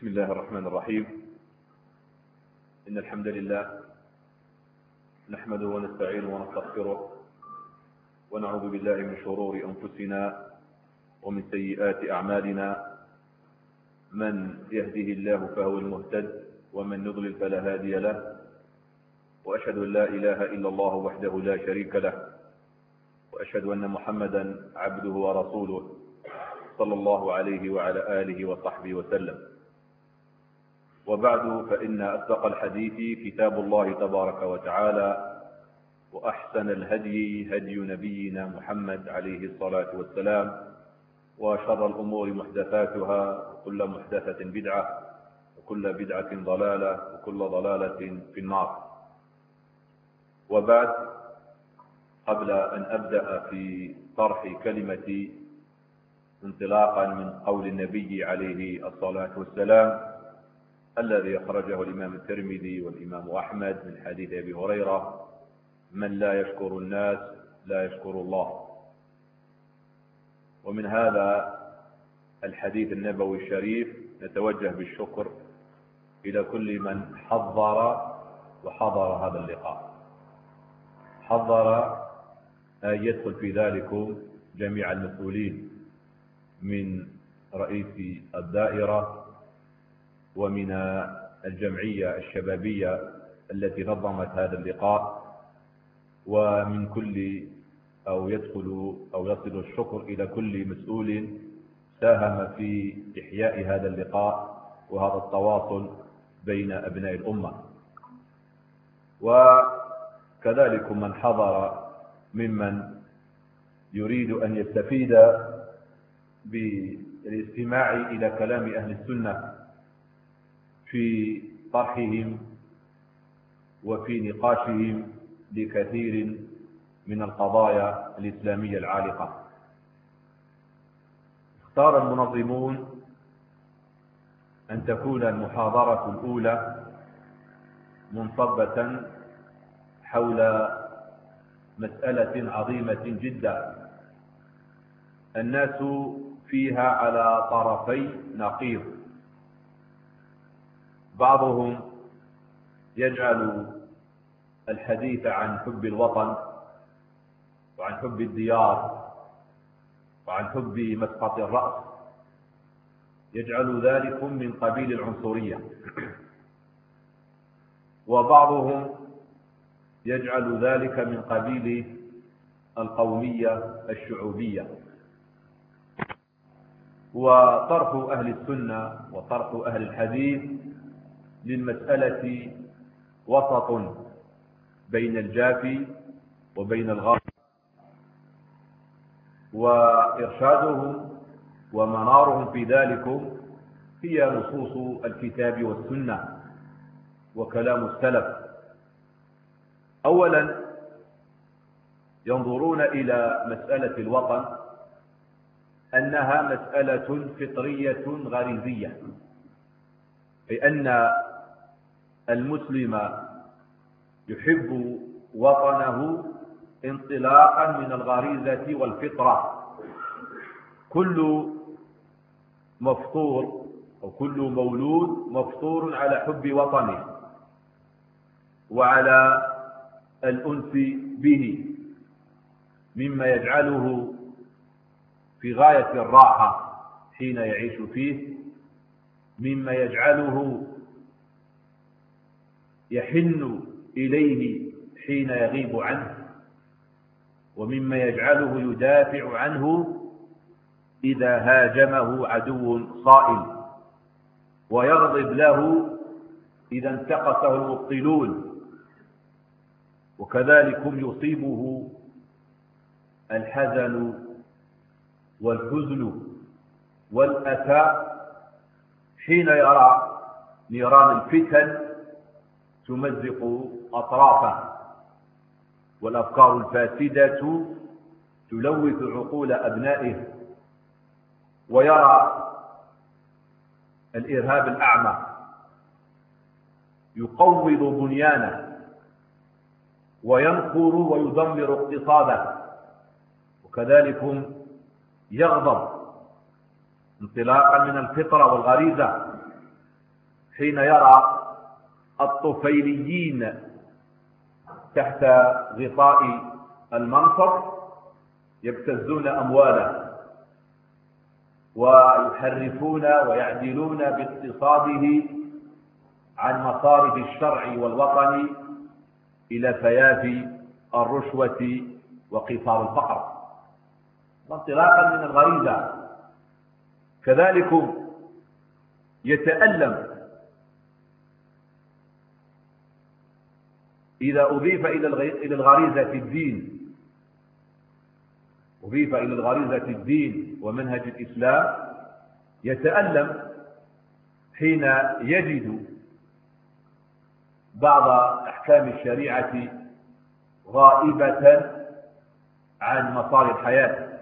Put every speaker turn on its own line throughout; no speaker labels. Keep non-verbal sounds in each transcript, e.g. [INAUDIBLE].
بسم الله الرحمن الرحيم إن الحمد لله نحمده ونستعينه ونستغفره ونعوذ بالله من شرور أنفسنا ومن سيئات أعمالنا من يهده الله فهو المهتد ومن يضلل فلا هادي له وأشهد أن لا إله إلا الله وحده لا شريك له وأشهد أن محمدا عبده ورسوله صلى الله عليه وعلى آله وصحبه وسلم وبعد فإن أصدق الحديث كتاب الله تبارك وتعالى وأحسن الهدي هدي نبينا محمد عليه الصلاة والسلام وشر الأمور محدثاتها وكل محدثة بدعة وكل بدعة ضلالة وكل ضلالة في النار وبعد قبل أن أبدأ في طرح كلمتي انطلاقا من قول النبي عليه الصلاة والسلام الذي أخرجه الإمام الترمذي والإمام أحمد من حديث أبي هريرة من لا يشكر الناس لا يشكر الله ومن هذا الحديث النبوي الشريف نتوجه بالشكر إلى كل من حضر وحضر هذا اللقاء حضر أن يدخل في ذلكم جميع المسؤولين من رئيس الدائرة ومن الجمعية الشبابية التي نظمت هذا اللقاء ومن كل أو يدخل أو يصل الشكر إلى كل مسؤول ساهم في إحياء هذا اللقاء وهذا التواصل بين أبناء الأمة وكذلك من حضر ممن يريد أن يستفيد بالاستماع إلى كلام أهل السنة في طرحهم وفي نقاشهم لكثير من القضايا الإسلامية العالقة اختار المنظمون أن تكون المحاضرة الأولى منصبة حول مسألة عظيمة جدا الناس فيها على طرفي نقيض بعضهم يجعل الحديث عن حب الوطن وعن حب الديار وعن حب مسقط الرأس يجعل ذلك من قبيل العنصرية وبعضهم يجعل ذلك من قبيل القومية الشعوبية وطرح أهل السنة وطرح أهل الحديث للمسألة وسط بين الجافي وبين الغافي وإرشادهم ومنارهم في ذلك هي نصوص الكتاب والسنة وكلام السلف أولا ينظرون إلى مسألة الوطن أنها مسألة فطرية غريزية أي أن المسلم يحب وطنه انطلاقا من الغريزة والفطرة كل مفطور او كل مولود مفطور على حب وطنه وعلى الأنس به مما يجعله في غاية الراحة حين يعيش فيه مما يجعله يحن إليه حين يغيب عنه ومما يجعله يدافع عنه إذا هاجمه عدو صائل ويغضب له إذا انتقصه المبطلون وكذلك يصيبه الحزن والحزن والأسى حين يرى نيران الفتن تمزق أطرافه والأفكار الفاسدة تلوث عقول أبنائه ويرى الإرهاب الأعمى يقوض بنيانه وينقر ويدمر اقتصاده وكذلك يغضب انطلاقا من الفطرة والغريزة حين يرى الطفيليين تحت غطاء المنصب يبتزون أمواله ويحرفون ويعدلون باقتصاده عن مصارف الشرع والوطن إلى فياف الرشوة وقصار الفقر انطلاقا من الغريزة كذلك يتألم إذا أضيف إلى الغريزة الدين أضيف إلى الغريزة الدين ومنهج الإسلام يتألم حين يجد بعض أحكام الشريعة غائبة عن مسار الحياة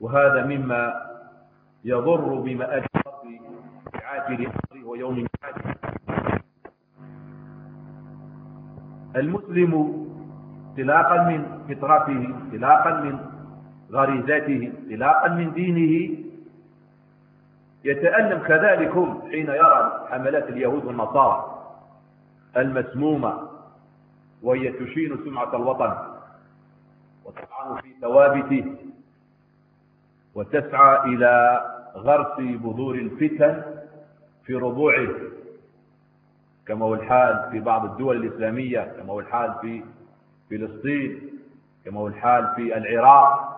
وهذا مما يضر بمآل الأرض بعاجل أمره ويوم معاجل المسلم انطلاقا من فطرته انطلاقا من غريزته انطلاقا من دينه يتألم كذلك حين يرى حملات اليهود والنصارى المسمومة وهي تشين سمعة الوطن وتطعن في ثوابته وتسعى إلى غرس بذور الفتن في ربوعه كما هو الحال في بعض الدول الإسلامية كما هو الحال في فلسطين كما هو الحال في العراق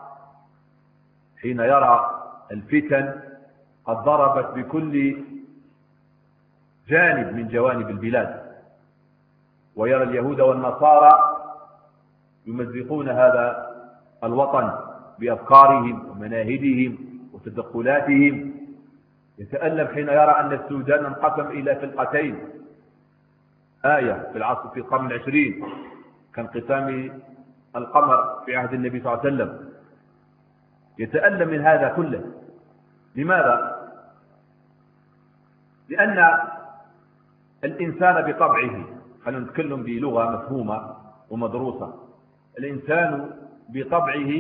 حين يرى الفتن قد ضربت بكل جانب من جوانب البلاد ويرى اليهود والنصارى يمزقون هذا الوطن بأفكارهم ومناهجهم وتدخلاتهم يتألم حين يرى أن السودان انقسم إلى فرقتين آية في العصر في القرن العشرين كانقسام القمر في عهد النبي صلى الله عليه وسلم يتألم من هذا كله لماذا؟ لأن الإنسان بطبعه خلينا نتكلم بلغة مفهومة ومدروسة الإنسان بطبعه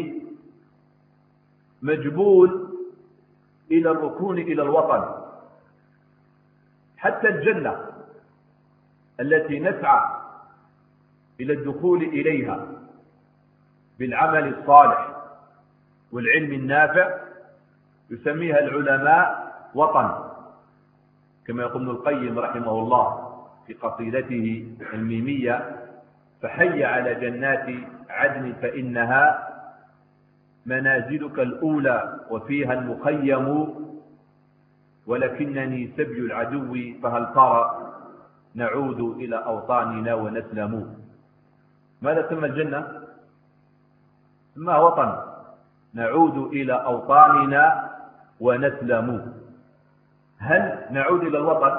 مجبول إلى الركون إلى الوطن حتى الجنة التي نسعى إلى الدخول إليها بالعمل الصالح والعلم النافع يسميها العلماء وطن كما يقول ابن القيم رحمه الله في قصيدته الميمية فحي على جنات عدن فإنها منازلك الأولى وفيها المخيم ولكنني سبي العدو فهل ترى نعود إلى أوطاننا ونسلم ماذا تسمى الجنة؟ سماها وطن نعود إلى أوطاننا ونسلم هل نعود إلى الوطن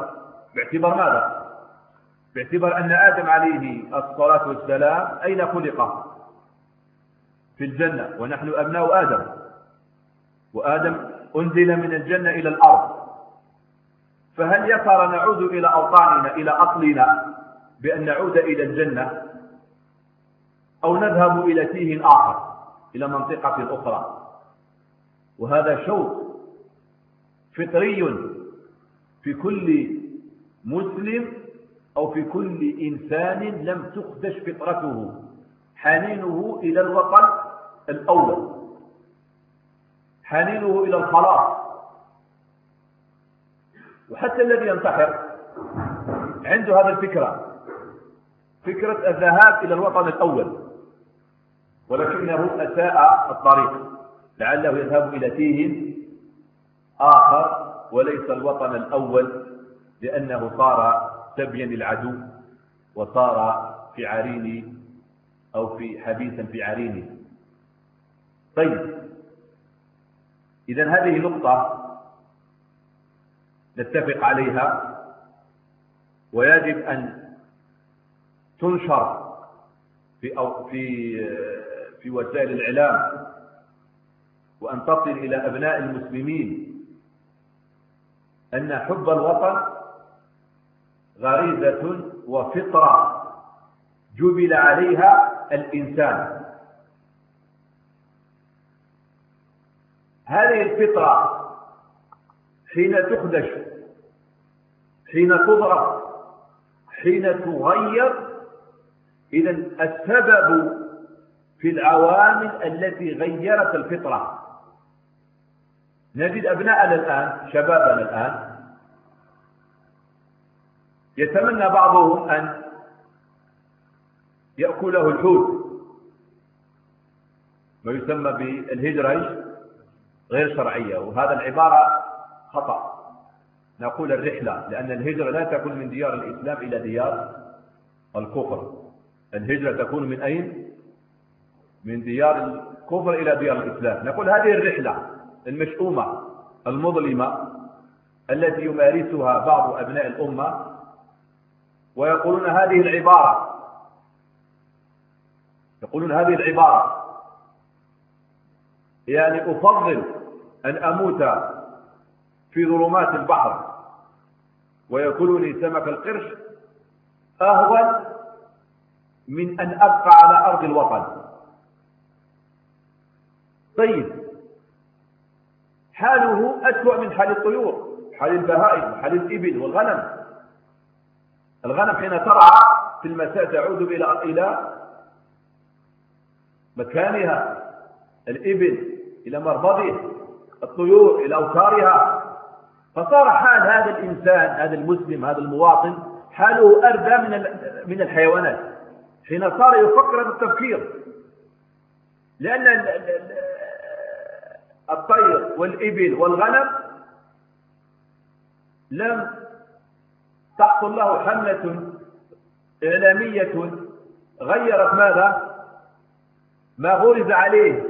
باعتبار ماذا؟ باعتبار أن آدم عليه الصلاة والسلام أين خلق؟ في الجنة ونحن أبناء آدم وآدم أنزل من الجنة إلى الأرض فهل يا ترى نعود إلى أوطاننا إلى أصلنا بأن نعود إلى الجنة أو نذهب إلى تيه آخر إلى منطقة أخرى وهذا شوق فطري في كل مسلم أو في كل إنسان لم تخدش فطرته حنينه إلى الوطن الأول حنينه إلى الخلاص وحتى الذي ينتحر عنده هذه الفكرة فكرة الذهاب إلى الوطن الأول ولكنه أساء الطريق لعله يذهب إلى تيه آخر وليس الوطن الأول لأنه صار سبيا للعدو وصار في عرين أو في حبيسا في عرينه طيب إذا هذه نقطة نتفق عليها ويجب أن تنشر في أو في في وسائل الإعلام وأن تصل إلى أبناء المسلمين أن حب الوطن غريزة وفطرة جبل عليها الإنسان هذه الفطرة حين تخدش حين تضعف حين تغير إذا السبب في العوامل التي غيرت الفطرة نجد أبناءنا الآن شبابنا الآن يتمنى بعضهم أن يأكله الحوت ما يسمى بالهجرة غير شرعية وهذا العبارة خطأ نقول الرحلة لأن الهجرة لا تكون من ديار الإسلام إلى ديار الكفر الهجرة تكون من أين؟ من ديار الكفر إلى ديار الإسلام نقول هذه الرحلة المشؤومة المظلمة التي يمارسها بعض أبناء الأمة ويقولون هذه العبارة يقولون هذه العبارة يعني أفضل أن أموت في ظلمات البحر ويأكلني سمك القرش أهون من أن أبقى على أرض الوطن طيب حاله أسوأ من حال الطيور حال البهائم حال الإبل والغنم الغنم حين ترعى في المساء تعود إلى إلى مكانها الإبل إلى مربضها الطيور إلى أوتارها فصار حال هذا الإنسان هذا المسلم هذا المواطن حاله أردى من من الحيوانات حين صار يفكر بالتفكير لأن الطير والإبل والغنم لم تحصل له حملة إعلامية غيرت ماذا ما غرز عليه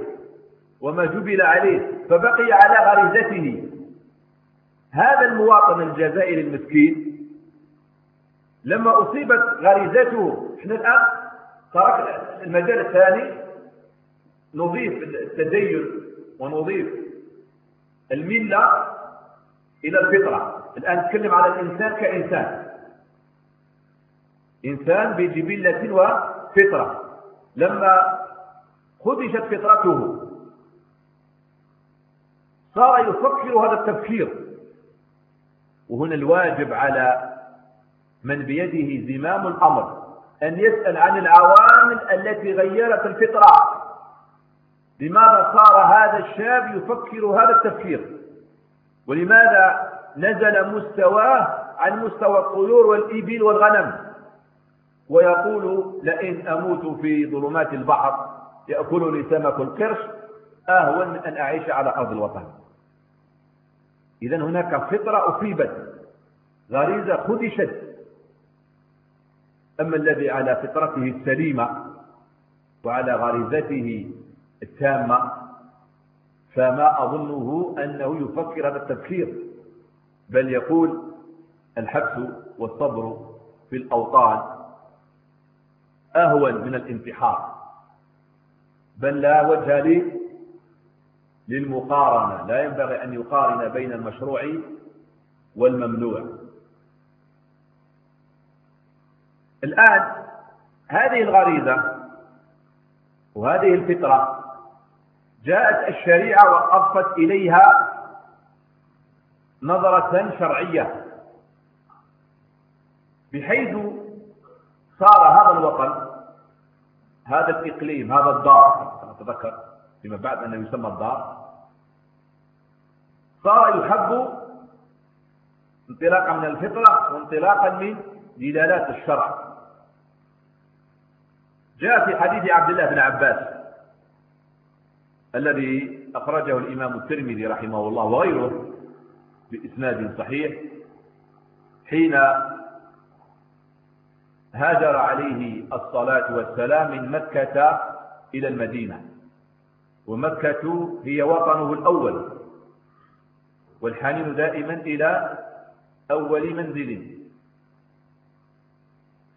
وما جبل عليه فبقي على غريزته هذا المواطن الجزائري المسكين لما أصيبت غريزته احنا الآن ترك المجال الثاني نضيف التدين ونضيف الملة إلى الفطرة الآن نتكلم على الإنسان كإنسان إنسان بجبلة وفطرة لما خدشت فطرته صار يفكر هذا التفكير وهنا الواجب على من بيده زمام الأمر أن يسأل عن العوامل التي غيرت الفطرة لماذا صار هذا الشاب يفكر هذا التفكير ولماذا نزل مستواه عن مستوى الطيور والإبل والغنم ويقول لئن أموت في ظلمات البحر يأكلني سمك القرش أهون أن أعيش على أرض الوطن إذا هناك فطرة أصيبت غريزة خدشت أما الذي على فطرته السليمة وعلى غريزته التامة فما أظنه أنه يفكر هذا التفكير بل يقول الحبس والصبر في الأوطان أهون من الانتحار بل لا وجه لي للمقارنة لا ينبغي أن يقارن بين المشروع والممنوع الآن هذه الغريزة وهذه الفطرة جاءت الشريعة وأضفت إليها نظرة شرعية بحيث صار هذا الوطن هذا الإقليم هذا الدار أتذكر فيما بعد أنه يسمى الدار صار يحب انطلاقا من الفطرة وانطلاقا من دلالات الشرع جاء في حديث عبد الله بن عباس الذي أخرجه الإمام الترمذي رحمه الله وغيره بإسناد صحيح حين هاجر عليه الصلاة والسلام من مكة إلى المدينة ومكة هي وطنه الأول والحنين دائما إلى أول منزل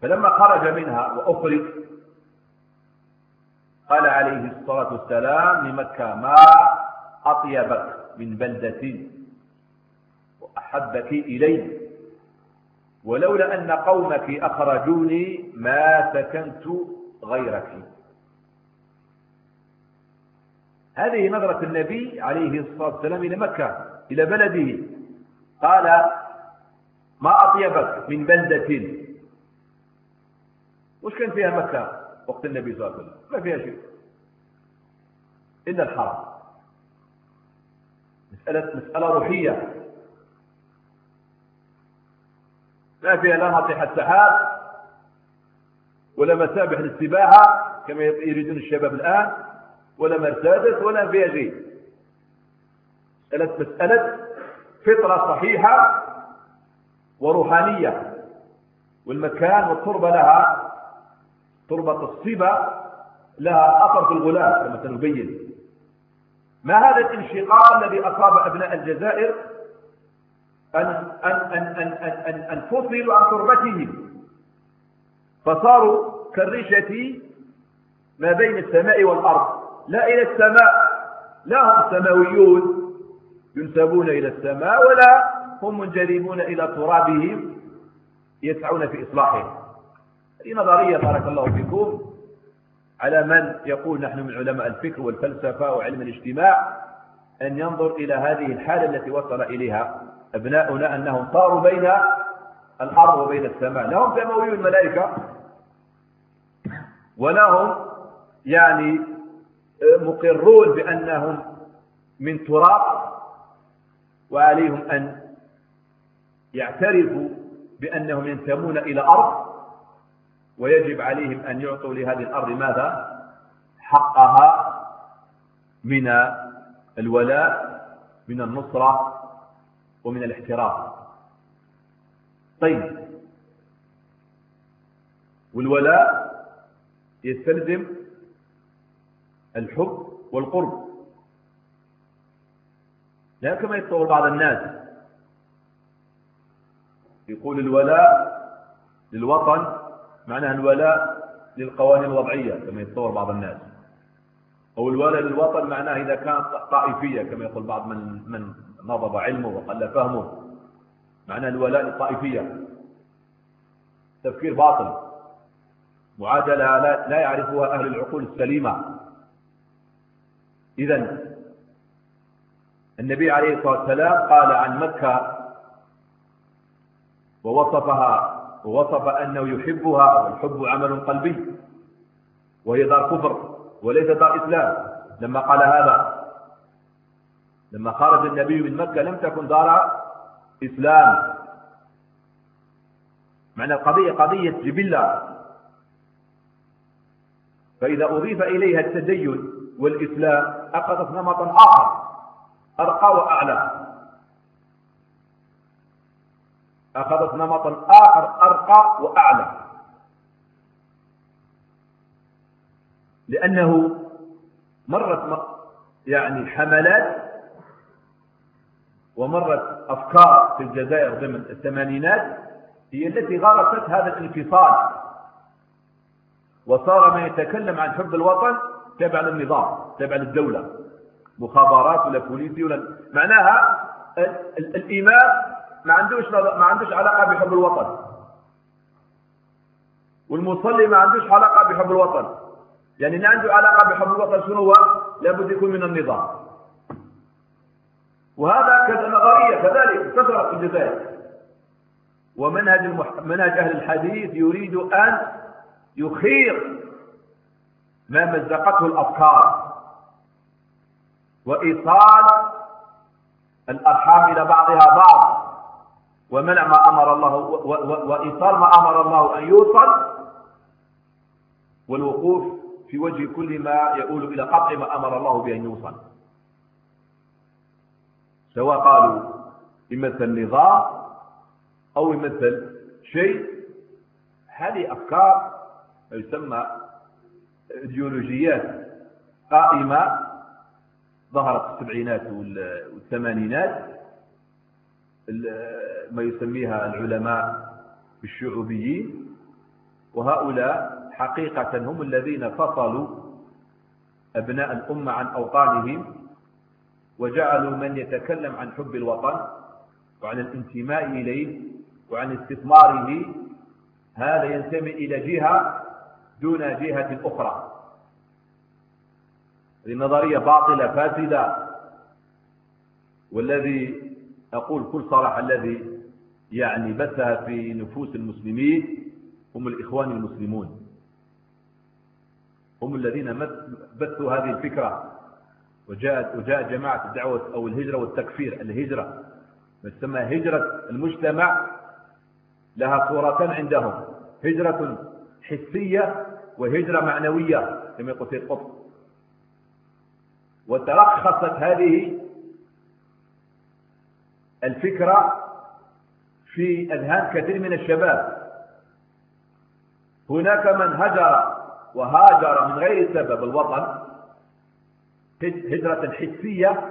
فلما خرج منها وأخرج قال عليه الصلاة والسلام لمكة ما أطيبك من بلدتي وأحبك إلي ولولا أن قومك أخرجوني ما سكنت غيرك هذه نظرة النبي عليه الصلاة والسلام إلى مكة إلى بلده قال ما أطيبك من بلدة وش كان فيها مكة وقت النبي صلى الله عليه وسلم ما فيها شيء إلا الحرم مسألة, مسألة روحية ما فيها لا ناطح السحاب ولا مسابح للسباحة كما يريدون الشباب الآن ولا مرسادس ولا بيجي ثلاث مسألة مسألة فطرة صحيحة وروحانية والمكان والتربة لها تربة الصبا لها أثر في الغلاف كما سنبين ما هذا الانشقاق الذي أصاب أبناء الجزائر أن, أن, أن, أن, أن, أن, أن فصلوا عن تربتهم فصاروا كالريشة ما بين السماء والأرض لا إلى السماء لا هم سماويون ينسبون إلى السماء ولا هم منجذبون إلى ترابهم يسعون في إصلاحه هذه نظرية بارك الله فيكم على من يقول نحن من علماء الفكر والفلسفة وعلم الاجتماع أن ينظر إلى هذه الحالة التي وصل إليها أبناؤنا أنهم طاروا بين الأرض وبين السماء لا هم سماويون الملائكة ولا هم يعني مقرون بأنهم من تراب وعليهم أن يعترفوا بأنهم ينتمون إلى أرض ويجب عليهم أن يعطوا لهذه الأرض ماذا حقها من الولاء من النصرة ومن الاحترام طيب والولاء يستلزم الحب والقرب لا كما يتصور بعض الناس يقول الولاء للوطن معناها الولاء للقوانين الوضعية كما يتصور بعض الناس أو الولاء للوطن معناه إذا كانت طائفية كما يقول بعض من من نضب علمه وقل فهمه معناه الولاء للطائفية تفكير باطل معادلة لا يعرفها أهل العقول السليمة إذا النبي عليه الصلاة والسلام قال عن مكة ووصفها ووصف أنه يحبها والحب عمل قلبي وهي دار كفر وليس دار إسلام لما قال هذا لما خرج النبي من مكة لم تكن دار إسلام معنى القضية قضية جبلة فإذا أضيف إليها التدين والإسلام أخذت نمطا آخر أرقى وأعلى أخذت نمطا آخر أرقى وأعلى لأنه مرت يعني حملات ومرت أفكار في الجزائر ضمن الثمانينات هي التي غرست هذا الانفصال وصار ما يتكلم عن حب الوطن تابع للنظام تابع للدولة مخابرات ولا بوليسي ولا معناها الإمام ما عندوش ما عندوش علاقة بحب الوطن والمصلي ما عندوش علاقة بحب الوطن يعني اللي عنده علاقة بحب الوطن شنو هو لابد يكون من النظام وهذا نظرية كذلك انتشرت في الجزائر ومنهج المح... منهج أهل الحديث يريد أن يخير ما مزقته الأفكار وإيصال الأرحام إلى بعضها بعض ومنع ما أمر الله وإيصال ما أمر الله أن يوصل والوقوف في وجه كل ما يؤول إلى قطع ما أمر الله بأن يوصل سواء قالوا يمثل نظام أو يمثل شيء هذه أفكار يسمى ايديولوجيات قائمة ظهرت في السبعينات والثمانينات ما يسميها العلماء بالشعوبيين وهؤلاء حقيقة هم الذين فصلوا أبناء الأمة عن أوطانهم وجعلوا من يتكلم عن حب الوطن وعن الانتماء إليه وعن استثماره هذا ينتمي إلى جهة دون جهة أخرى هذه النظرية باطلة فاسدة والذي أقول كل صراحة الذي يعني بثها في نفوس المسلمين هم الإخوان المسلمون هم الذين بثوا هذه الفكرة وجاءت وجاء جماعة الدعوة أو الهجرة والتكفير الهجرة ما تسمى هجرة المجتمع لها صورتان عندهم هجرة حسية وهجرة معنوية كما يقول في قطب وترخصت هذه الفكرة في أذهان كثير من الشباب هناك من هجر وهاجر من غير سبب الوطن هجرة حسية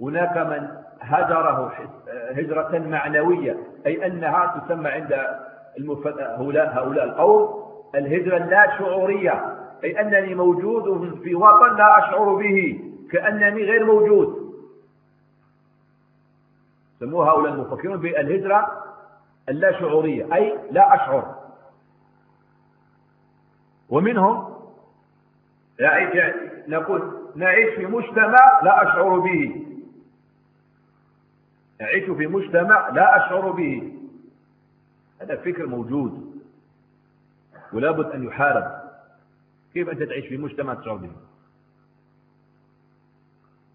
هناك من هجره هجرة معنوية أي أنها تسمى عند هؤلاء القوم الهجرة اللا شعورية أي أنني موجود في وطن لا أشعر به كأنني غير موجود سموها هؤلاء المفكرون بالهجرة اللا شعورية أي لا أشعر ومنهم نقول نعيش في مجتمع لا أشعر به نعيش في مجتمع لا أشعر به هذا فكر موجود ولا بد أن يحارب كيف أنت تعيش في مجتمع تشعر به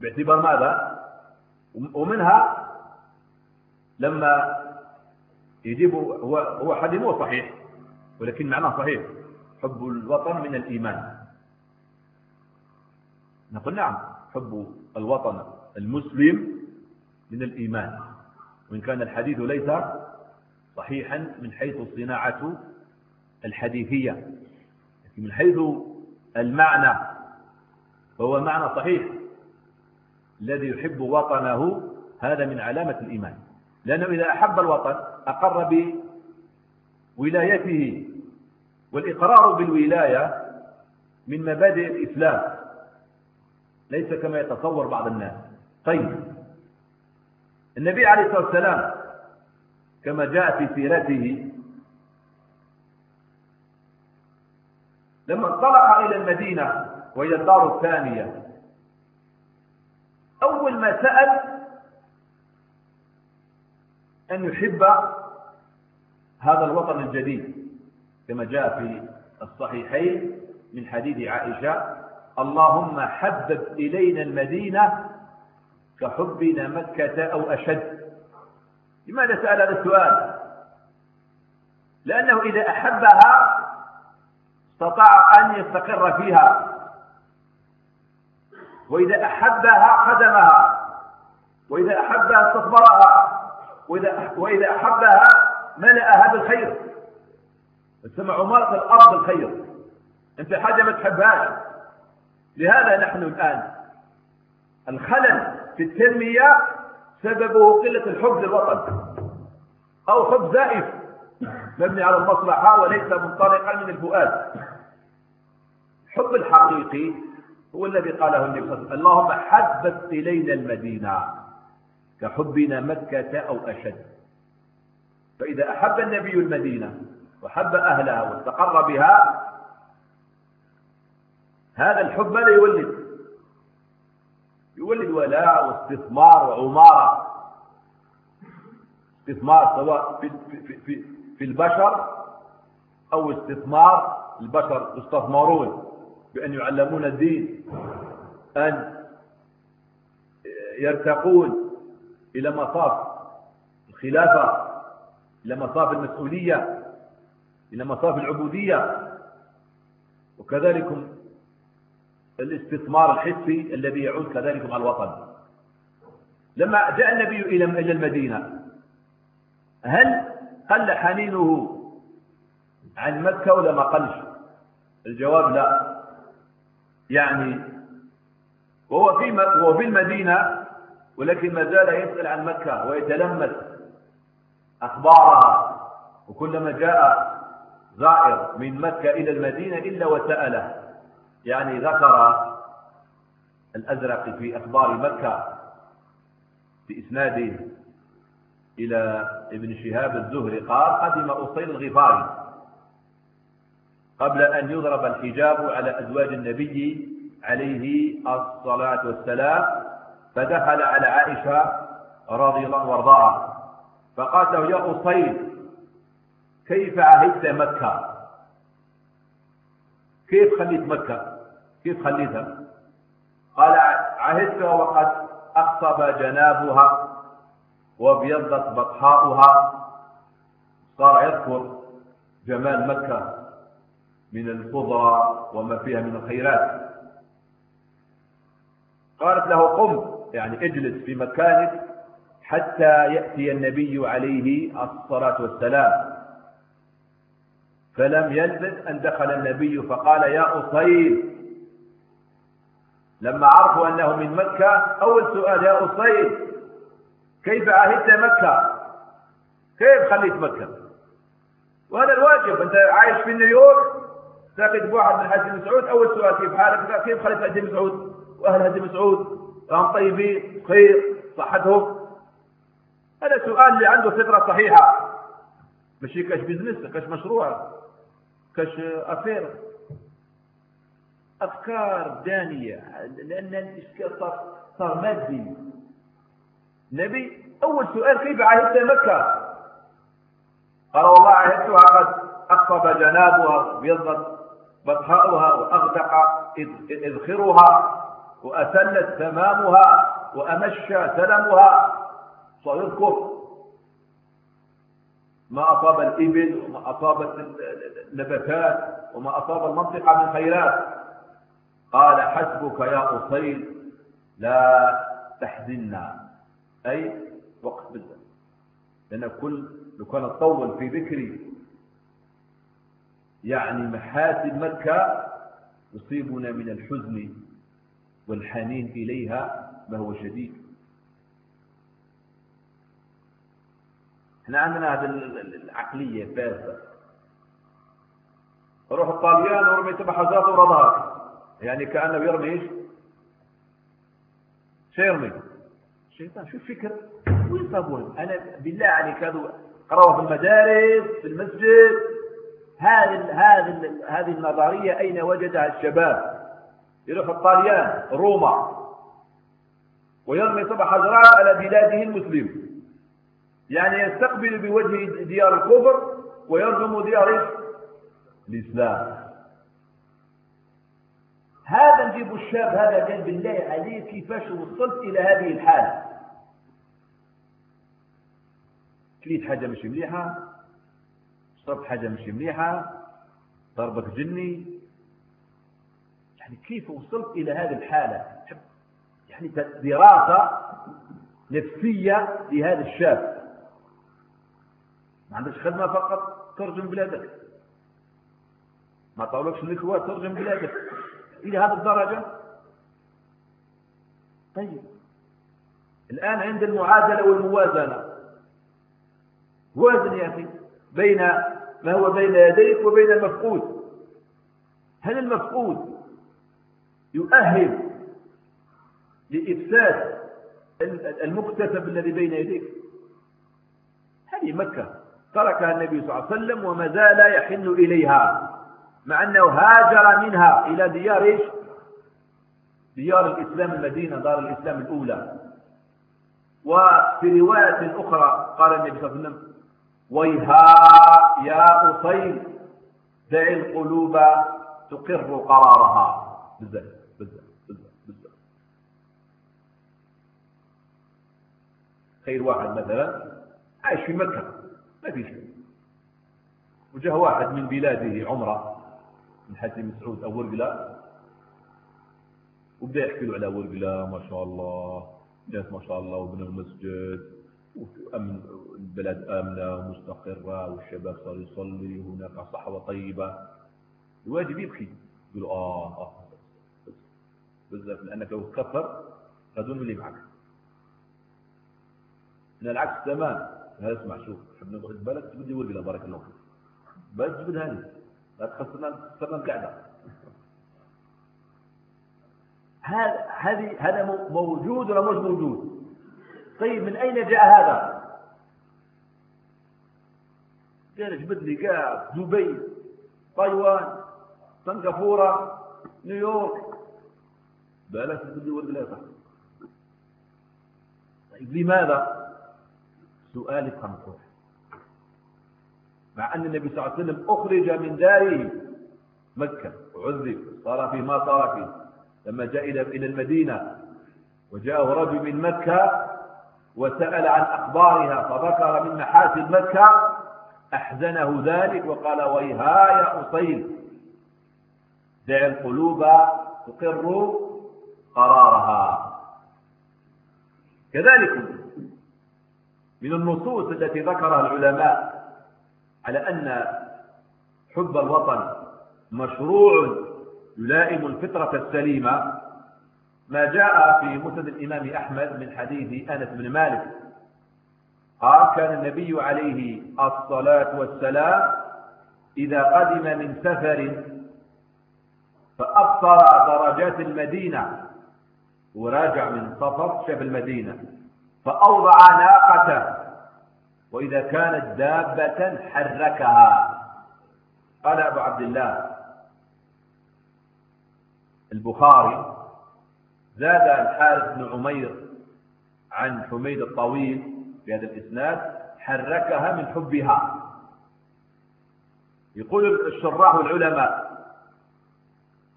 باعتبار ماذا ومنها لما يجيب هو هو حديث مو صحيح ولكن معناه صحيح حب الوطن من الإيمان نقول نعم حب الوطن المسلم من الإيمان وإن كان الحديث ليس صحيحا من حيث الصناعة الحديثية من حيث المعنى فهو معنى صحيح الذي يحب وطنه هذا من علامة الإيمان لأنه إذا أحب الوطن أقر بولايته والإقرار بالولاية من مبادئ الإسلام ليس كما يتصور بعض الناس طيب النبي عليه الصلاة والسلام كما جاء في سيرته لما انطلق إلى المدينة وهي الدار الثانية أول ما سأل أن يحب هذا الوطن الجديد كما جاء في الصحيحين من حديث عائشة اللهم حبب إلينا المدينة كحبنا مكة أو أشد لماذا سأل هذا السؤال لأنه إذا أحبها استطاع أن يستقر فيها وإذا أحبها خدمها وإذا أحبها استثمرها وإذا وإذا أحبها ملأها بالخير تسمى عمارة الأرض الخير أنت حاجة ما تحبهاش لهذا نحن الآن الخلل في التنمية سببه قلة الحب للوطن أو حب زائف مبني على المصلحة وليس منطلقا من الفؤاد الحب الحقيقي هو الذي قاله النبي صلى الله عليه وسلم اللهم حبب إلينا المدينة كحبنا مكة أو أشد فإذا أحب النبي المدينة وحب أهلها واستقر بها هذا الحب ماذا يولد يولد ولاء واستثمار وعمارة استثمار سواء في, في, في, في البشر أو استثمار البشر يستثمرون بأن يعلمون الدين أن يرتقون إلى مصاف الخلافة إلى مصاف المسؤولية إلى مصاف العبودية وكذلك الاستثمار الحسي الذي يعود كذلك مع الوطن لما جاء النبي إلى المدينة هل قل حنينه عن مكة ولا ما قلش الجواب لا يعني وهو في وهو في المدينة ولكن ما زال يسأل عن مكة ويتلمس أخبارها وكلما جاء زائر من مكة إلى المدينة إلا وسأله يعني ذكر الأزرق في أخبار مكة باسناد إلى ابن شهاب الزهري قال قدم أصيل الغفاري قبل أن يضرب الحجاب على أزواج النبي عليه الصلاة والسلام فدخل على عائشة رضي الله وارضاها فقالت له يا قصير كيف عهدت مكة كيف خليت مكة كيف خليتها قال عهدت وقد أقصب جنابها وابيضت بطحاؤها صار يذكر جمال مكة من الفضرة وما فيها من الخيرات قالت له قم يعني اجلس في مكانك حتى يأتي النبي عليه الصلاة والسلام فلم يلبث أن دخل النبي فقال يا أصيل لما عرفوا أنه من مكة أول سؤال يا أصيل كيف عهدت مكة كيف خليت مكة وهذا الواجب أنت عايش في نيويورك تقد واحد من اهل مسعود اول سؤال كيف حالك؟ كيف خليفه اهل مسعود؟ واهل اهل مسعود كانوا طيبين خير صحتهم هذا سؤال اللي عنده فكره صحيحه مش كاش بزنس كاش مشروع كاش افير افكار دانيه لان الاشكال صار صار مادي نبي اول سؤال كيف عهدت مكه قال والله عهدتها قد اقصب جنابها ابيضت بطهاؤها وأغدق إذخرها وأسلت تمامها وأمشى سلمها فيذكر ما أصاب الإبل وما أصاب النباتات وما أصاب المنطقة من خيرات قال حسبك يا أصيل لا تحزننا أي وقت بالله لأن كل لو كان تطول في ذكري يعني محاسن مكة يصيبنا من الحزن والحنين إليها ما هو شديد احنا عندنا هذه العقلية فاسدة روح الطاليان ورمي سبع حاجات يعني كأنه يرمي ايش؟ شو يرمي؟ الشيطان شو الفكر؟ وين صابون انا بالله عليك هذا قراوها في المدارس في المسجد هذه هذه هذه النظريه اين وجدها الشباب يروح الطليان روما ويرمي طبع حجرات على بلاده المسلم يعني يستقبل بوجه ديار الكفر ويرجم ديار الاسلام هذا نجيب الشاب هذا قال بالله عليه كيفاش وصلت الى هذه الحاله تريد حاجه مش مليحه صرت حاجة مش مليحة ضربك جني يعني كيف وصلت إلى هذه الحالة يعني دراسة نفسية لهذا الشاب ما عندكش خدمة فقط ترجم بلادك ما طولكش الإخوة ترجم بلادك إلى هذه الدرجة طيب الآن عند المعادلة والموازنة وازن يا أخي بين ما هو بين يديك وبين المفقود هل المفقود يؤهل لإفساد المكتسب الذي بين يديك هذه مكة تركها النبي صلى الله عليه وسلم وما زال يحن إليها مع أنه هاجر منها إلى ديار إيش؟ ديار الإسلام المدينة دار الإسلام الأولى وفي رواية أخرى قال النبي صلى الله عليه وسلم ويها يا أصيب دع القلوب تقر قرارها بالذات بالذات بالذات بالذات خير واحد مثلا عايش في مكة ما في شيء وجاء واحد من بلاده عمره من حسن مسعود أو ورقلة وبدا يحكي له على ورقلة ما شاء الله جات ما شاء الله وبنى المسجد وأمن البلد آمنة ومستقرة والشباب صار يصلي وهناك صحوة طيبة الواجب يبكي يقول آه آه, آه،, آه،, آه. بالذات لأنك لو كفر غدون اللي معك من العكس تمام هذا اسمع شوف حب نبغى بالك تبدي ولي بارك الله فيك بس جبد هذه لا تخسرنا تخسرنا القعدة [LAUGHS] هذا هذه هذا موجود ولا مش موجود طيب من أين جاء هذا كان جبد لي قاع دبي تايوان سنغافورة نيويورك بلاش تبدي ورد لا طيب لماذا سؤال قنطرة مع أن النبي صلى الله عليه وسلم أخرج من داره مكة وعذب صار فيه ما صار فيه لما جاء إلى المدينة وجاءه رجل من مكة وسأل عن أخبارها فذكر من محاسن مكة أحزنه ذلك وقال ويها يا أصيل دع القلوب تقر قرارها كذلك من النصوص التي ذكرها العلماء على أن حب الوطن مشروع يلائم الفطرة السليمة ما جاء في مسند الإمام أحمد من حديث أنس بن مالك قال كان النبي عليه الصلاة والسلام إذا قدم من سفر فأبصر درجات المدينة وراجع من سفر شاف المدينة فأوضع ناقته وإذا كانت دابة حركها قال أبو عبد الله البخاري زاد الحارث بن عمير عن حميد الطويل بهذا الإسناد حركها من حبها يقول الشراح العلماء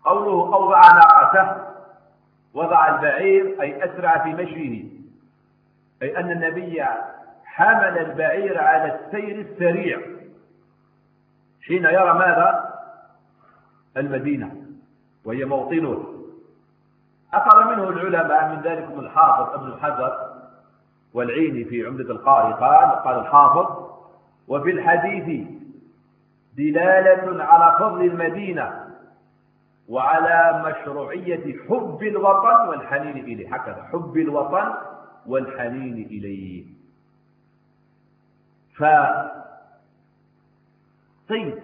قوله أوضع ناقته وضع البعير أي أسرع في مشيه أي أن النبي حمل البعير على السير السريع حين يرى ماذا المدينة وهي موطنه أخذ منه العلماء من ذلكم الحافظ ابن حجر والعيني في عمدة القاري قال قال الحافظ وفي الحديث دلالة على فضل المدينة وعلى مشروعية حب الوطن والحنين إليه هكذا حب الوطن والحنين إليه ف طيب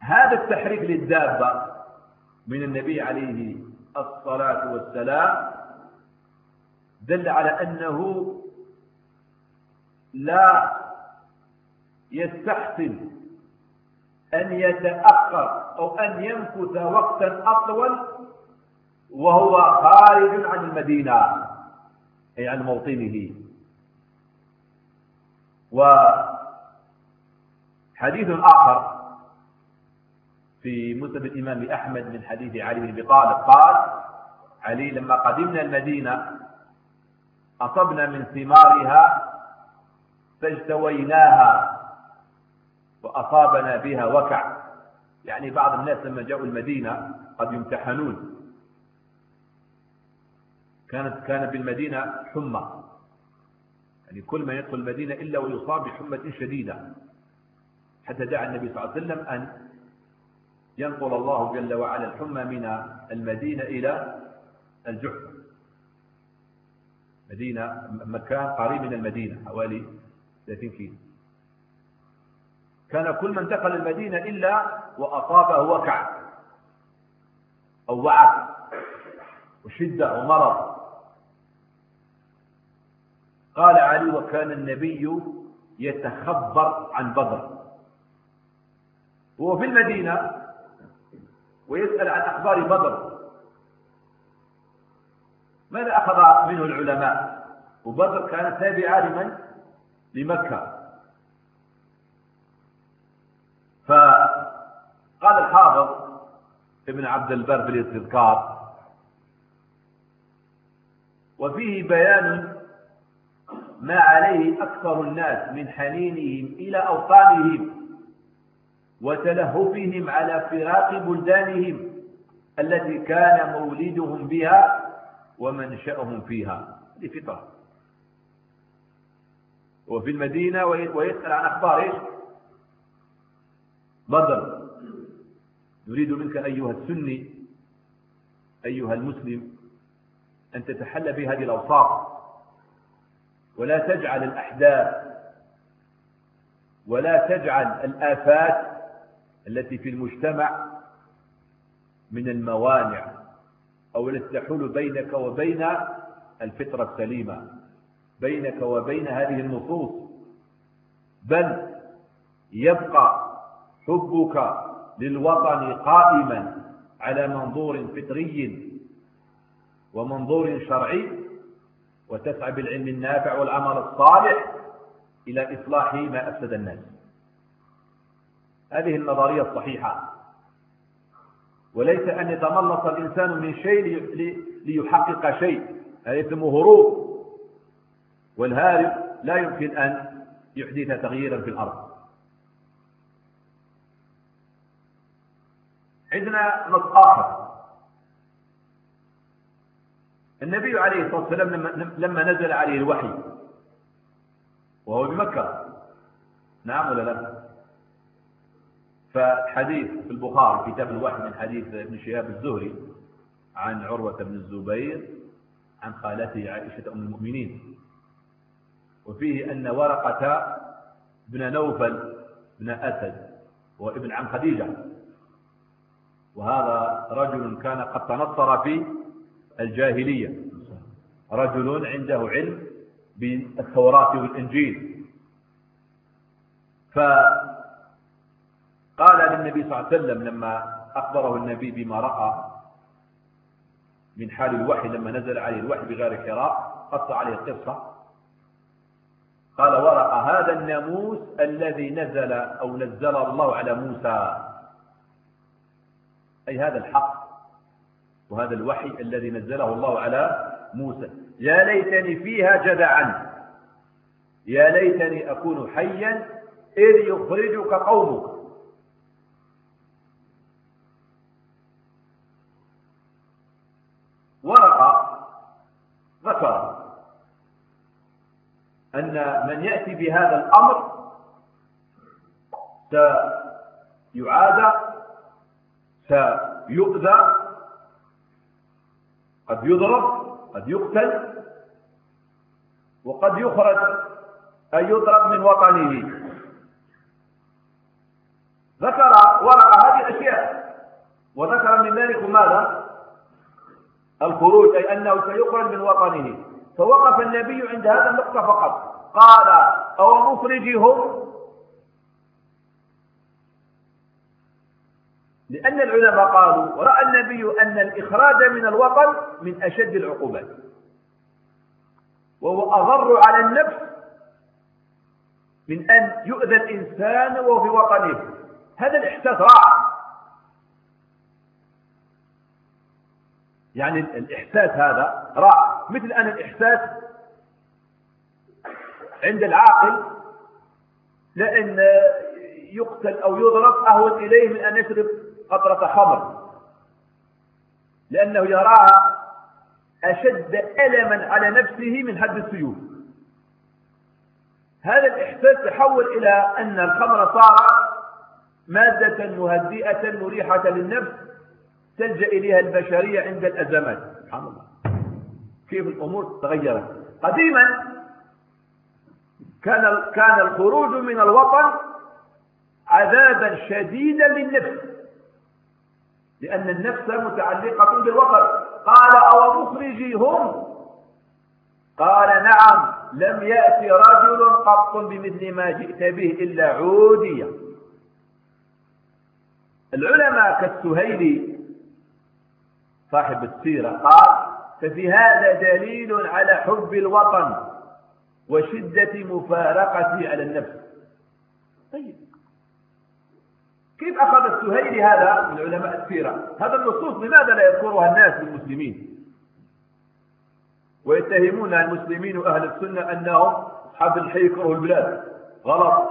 هذا التحريك للدابة من النبي عليه الصلاة والسلام دل على أنه لا يستحسن أن يتأخر أو أن يمكث وقتا أطول وهو خارج عن المدينة أي عن موطنه وحديث آخر في مسند الإمام أحمد من حديث علي بن أبي طالب قال علي لما قدمنا المدينة أصبنا من ثمارها فاجتويناها وأصابنا بها وكع يعني بعض الناس لما جاءوا المدينة قد يمتحنون كانت كان بالمدينة حمى يعني كل ما يدخل المدينة إلا ويصاب بحمة شديدة حتى دعا النبي صلى الله عليه وسلم أن ينقل الله جل وعلا الحمى من المدينة إلى الجحفة مدينة مكان قريب من المدينة حوالي 30 كيلو كان كل من دخل المدينة إلا وأصابه كعب أو وعك وشدة ومرض قال علي وكان النبي يتخبر عن بدر وهو في المدينة ويسأل عن أخبار بدر ماذا أخذ منه العلماء وبدر كان تابعة لمن؟ لمكة فقال الحافظ ابن عبد البر في الاستذكار وفيه بيان ما عليه أكثر الناس من حنينهم إلى أوطانهم وتلهفهم على فراق بلدانهم التي كان مولدهم بها ومنشأهم فيها هذه وفي المدينة ويسأل عن أخبار إيش بدر نريد منك أيها السني أيها المسلم أن تتحلى بهذه الأوصاف ولا تجعل الأحداث ولا تجعل الآفات التي في المجتمع من الموانع أو التي تحول بينك وبين الفطرة السليمة بينك وبين هذه النصوص بل يبقى حبك للوطن قائما على منظور فطري ومنظور شرعي وتسعى بالعلم النافع والعمل الصالح إلى إصلاح ما أفسد الناس هذه النظرية الصحيحة وليس أن يتملص الإنسان من شيء ليحقق شيء هذا يسموه هروب والهارب لا يمكن أن يحدث تغييرا في الأرض عندنا نص آخر النبي عليه الصلاة والسلام لما نزل عليه الوحي وهو بمكة نعم ولا لا فحديث في البخاري كتاب الوحي من حديث ابن شهاب الزهري عن عروة بن الزبير عن خالته عائشة أم المؤمنين وفيه أن ورقة بن نوفل بن أسد وابن عم خديجة وهذا رجل كان قد تنصر في الجاهلية رجل عنده علم بالتوراة والإنجيل ف قال للنبي صلى الله عليه وسلم لما أخبره النبي بما رأى من حال الوحي لما نزل عليه الوحي بغير حراء قص عليه القصة قال ورأى هذا الناموس الذي نزل أو نزل الله على موسى أي هذا الحق وهذا الوحي الذي نزله الله على موسى يا ليتني فيها جدعا يا ليتني أكون حيا إذ يخرجك قومك ذكر أن من يأتي بهذا الأمر سيعادى سيؤذى قد يضرب قد يقتل وقد يخرج أي يضرب من وطنه ذكر ورقة هذه الاشياء وذكر من ذلك ماذا الخروج أي أنه سيخرج من وطنه فوقف النبي عند هذا النقطة فقط قال أو مخرجهم لأن العلماء قالوا ورأى النبي أن الإخراج من الوطن من أشد العقوبات وهو أضر على النفس من أن يؤذى الإنسان وهو في وطنه هذا الإحساس رائع يعني الإحساس هذا راح مثل أن الإحساس عند العاقل لأن يقتل أو يضرب أهون إليه من أن يشرب قطرة خمر لأنه يراها أشد ألما على نفسه من حد السيوف هذا الإحساس تحول إلى أن الخمر صار مادة مهدئة مريحة للنفس تلجأ إليها البشرية عند الأزمات سبحان الله كيف الأمور تغيرت قديما كان كان الخروج من الوطن عذابا شديدا للنفس لأن النفس متعلقة بالوطن قال أو مخرجيهم قال نعم لم يأتي رجل قط بمثل ما جئت به إلا عودية العلماء كالسهيلي صاحب السيرة قال ففي هذا دليل على حب الوطن وشدة مفارقته على النفس طيب كيف أخذ السهيلي هذا من علماء السيرة هذا النصوص لماذا لا يذكرها الناس للمسلمين ويتهمون المسلمين وأهل السنة أنهم أصحاب الحي يكرهوا البلاد غلط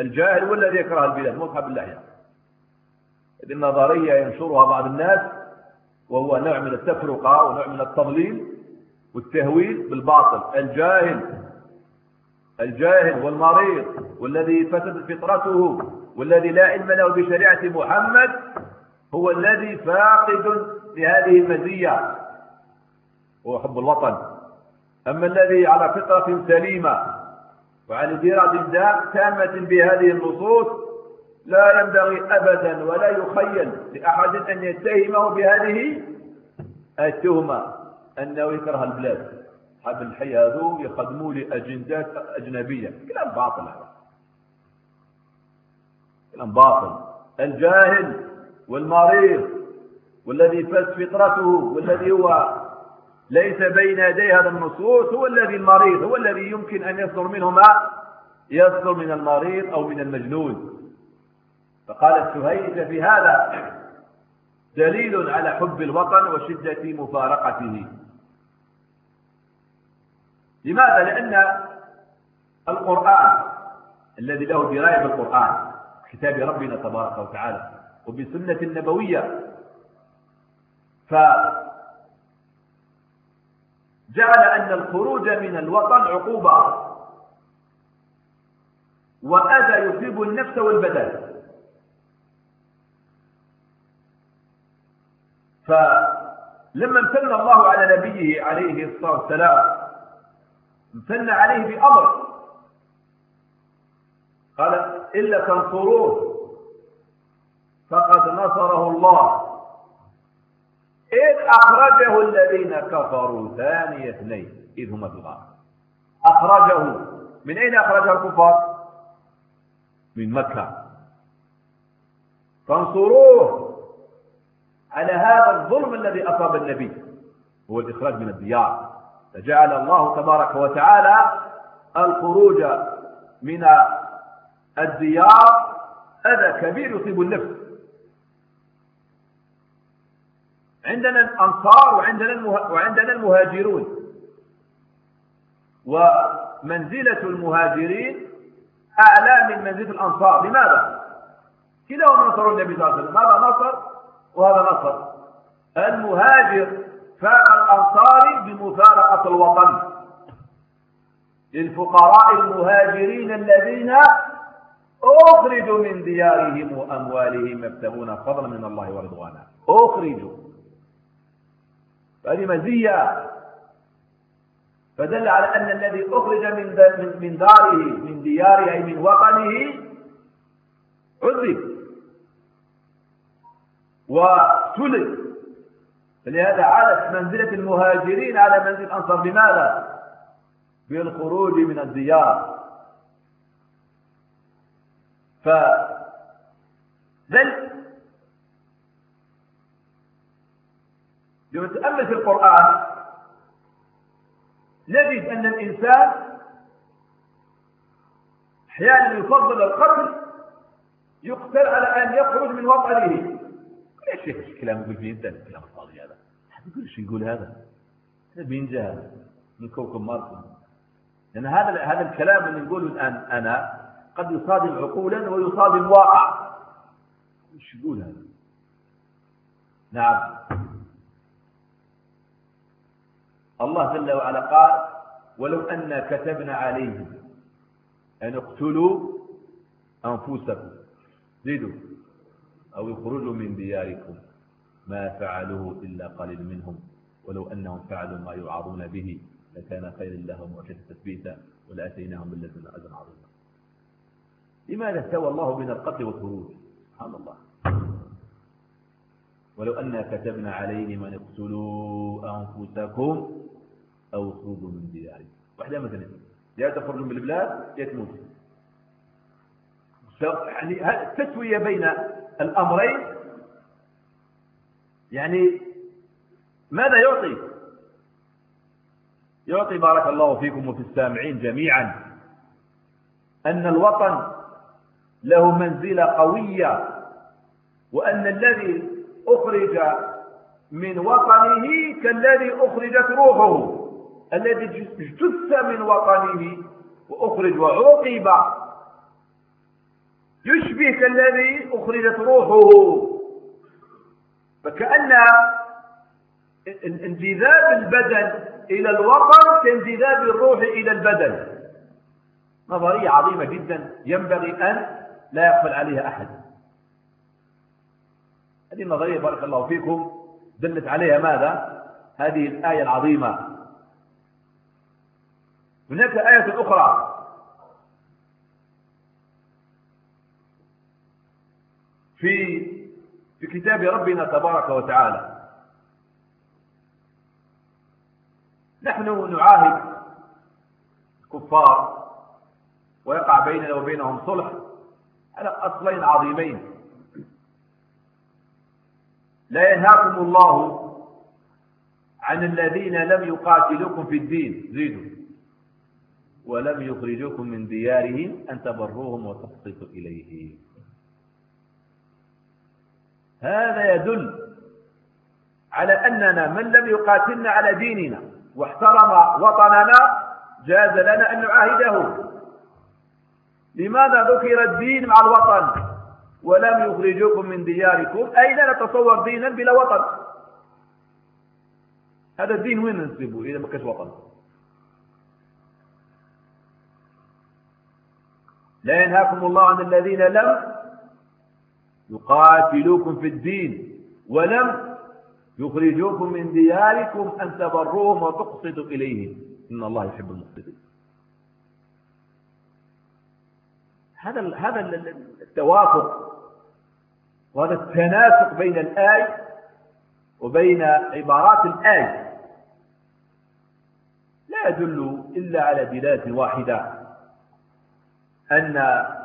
الجاهل هو الذي يكره البلاد مو أصحاب اللحية يعني. هذه النظرية ينشرها بعض الناس وهو نوع من التفرقة ونوع من التضليل والتهويل بالباطل الجاهل الجاهل والمريض والذي فسدت فطرته والذي لا علم له بشريعة محمد هو الذي فاقد لهذه المزية وهو حب الوطن أما الذي على فطرة سليمة وعلى ديرة تامة بهذه النصوص لا ينبغي أبدا ولا يخيل لأحد أن يتهمه بهذه التهمة أنه يكره البلاد هذا الحي هذو يخدموا لأجندات أجنبية كلام باطل هذا كلام باطل الجاهل والمريض والذي فات فطرته والذي هو ليس بين يدي هذا النصوص هو الذي المريض هو الذي يمكن أن يصدر منه ما يصدر من المريض أو من المجنون فقال السهيل في هذا دليل على حب الوطن وشدة مفارقته لماذا؟ لأن القرآن الذي له دراية بالقرآن كتاب ربنا تبارك وتعالى وبسنة النبوية فجعل أن الخروج من الوطن عقوبة وأذى يصيب النفس والبدن فلما امتن الله على نبيه عليه الصلاة والسلام امتن عليه بأمر قال إلا تنصروه فقد نصره الله إذ أخرجه الذين كفروا ثاني اثنين إذ هما في الغار أخرجه من أين أخرجه الكفار؟ من مكة فانصروه على هذا الظلم الذي أصاب النبي هو الإخراج من الديار فجعل الله تبارك وتعالى الخروج من الديار أذى كبير يصيب النفس عندنا الأنصار وعندنا وعندنا المهاجرون ومنزلة المهاجرين أعلى من منزلة الأنصار لماذا؟ كلاهما نصروا النبي صلى الله عليه وسلم ماذا نصر؟ وهذا نصر المهاجر فاق الأنصار بمفارقة الوطن للفقراء المهاجرين الذين أخرجوا من ديارهم وأموالهم يبتغون فضلا من الله ورضوانه أخرجوا فهذه مزية فدل على أن الذي أخرج من من داره من دياره أي من وطنه عذب وسلب فلهذا عادت منزلة المهاجرين على منزل الأنصار لماذا؟ بالخروج من الديار ف بل لو تأمل في القرآن نجد أن الإنسان أحيانا يفضل القتل يقتل على أن يخرج من وطنه ايش الكلام يقول في انت الكلام الفاضي هذا يقول ايش يقول هذا هذا بينجا هذا من كوكب مارس لان هذا هذا الكلام اللي نقوله الان انا قد يصادم عقولا ويصادم واقع ايش يقول هذا نعم الله جل وعلا قال ولو أنا كتبنا عليهم أن اقتلوا أنفسكم زيدوا أو اخرجوا من دياركم ما فعلوه إلا قليل منهم ولو أنهم فعلوا ما يعارون به لكان خيرا لهم واشد تثبيتا ولاتيناهم من لدنا عظيما لماذا استوى الله بين القتل والخروج سبحان الله ولو انا كتبنا عليهم ان اقتلوا انفسكم او اخرجوا من دياركم واحده مثلا يا تخرجوا من البلاد يا تموتوا. يعني التسويه بين الأمرين يعني ماذا يعطي يعطي بارك الله فيكم وفي السامعين جميعا أن الوطن له منزلة قوية وأن الذي أخرج من وطنه كالذي أخرجت روحه الذي اجتث من وطنه وأخرج وعوقب يشبه كالذي أخرجت روحه فكأن انجذاب البدن إلى الوطن كانجذاب الروح إلى البدن نظرية عظيمة جدا ينبغي أن لا يقبل عليها أحد هذه النظرية بارك الله فيكم دلت عليها ماذا؟ هذه الآية العظيمة هناك آية أخرى في في كتاب ربنا تبارك وتعالى نحن نعاهد الكفار ويقع بيننا وبينهم صلح على أصلين عظيمين لا ينهاكم الله عن الذين لم يقاتلوكم في الدين زيدوا ولم يخرجوكم من ديارهم أن تبروهم وتقسطوا إليهم هذا يدل على أننا من لم يقاتلنا على ديننا واحترم وطننا جاز لنا أن نعاهده لماذا ذكر الدين مع الوطن ولم يخرجوكم من دياركم اين لا نتصور دينا بلا وطن هذا الدين وين ننسبه إذا ما كانش وطن لا ينهاكم الله عن الذين لم يقاتلوكم في الدين ولم يخرجوكم من دياركم أن تبروهم وتقسطوا إليهم إن الله يحب المقصدين هذا هذا التوافق وهذا التناسق بين الآية وبين عبارات الآية لا يدل إلا على دلالة واحدة أن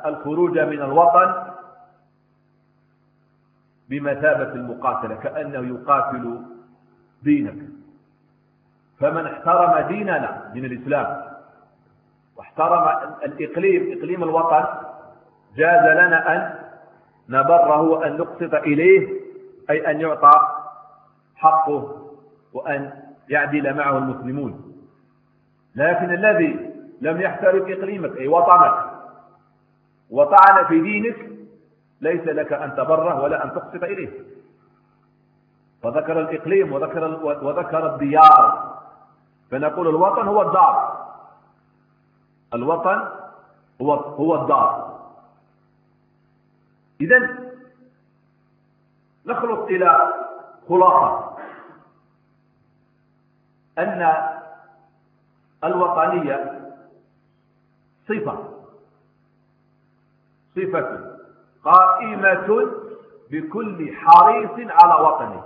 الخروج من الوطن بمثابة المقاتلة كأنه يقاتل دينك فمن احترم ديننا دين الإسلام واحترم الإقليم إقليم الوطن جاز لنا أن نبره وأن نقسط إليه أي أن يعطى حقه وأن يعدل معه المسلمون لكن الذي لم يحترم إقليمك أي وطنك وطعن في دينك ليس لك أن تبره ولا أن تقصد إليه فذكر الإقليم وذكر, وذكر الديار فنقول الوطن هو الدار الوطن هو, هو الدار إذا نخلص إلى خلاصة أن الوطنية صفة صفة قائمة بكل حريص على وطنه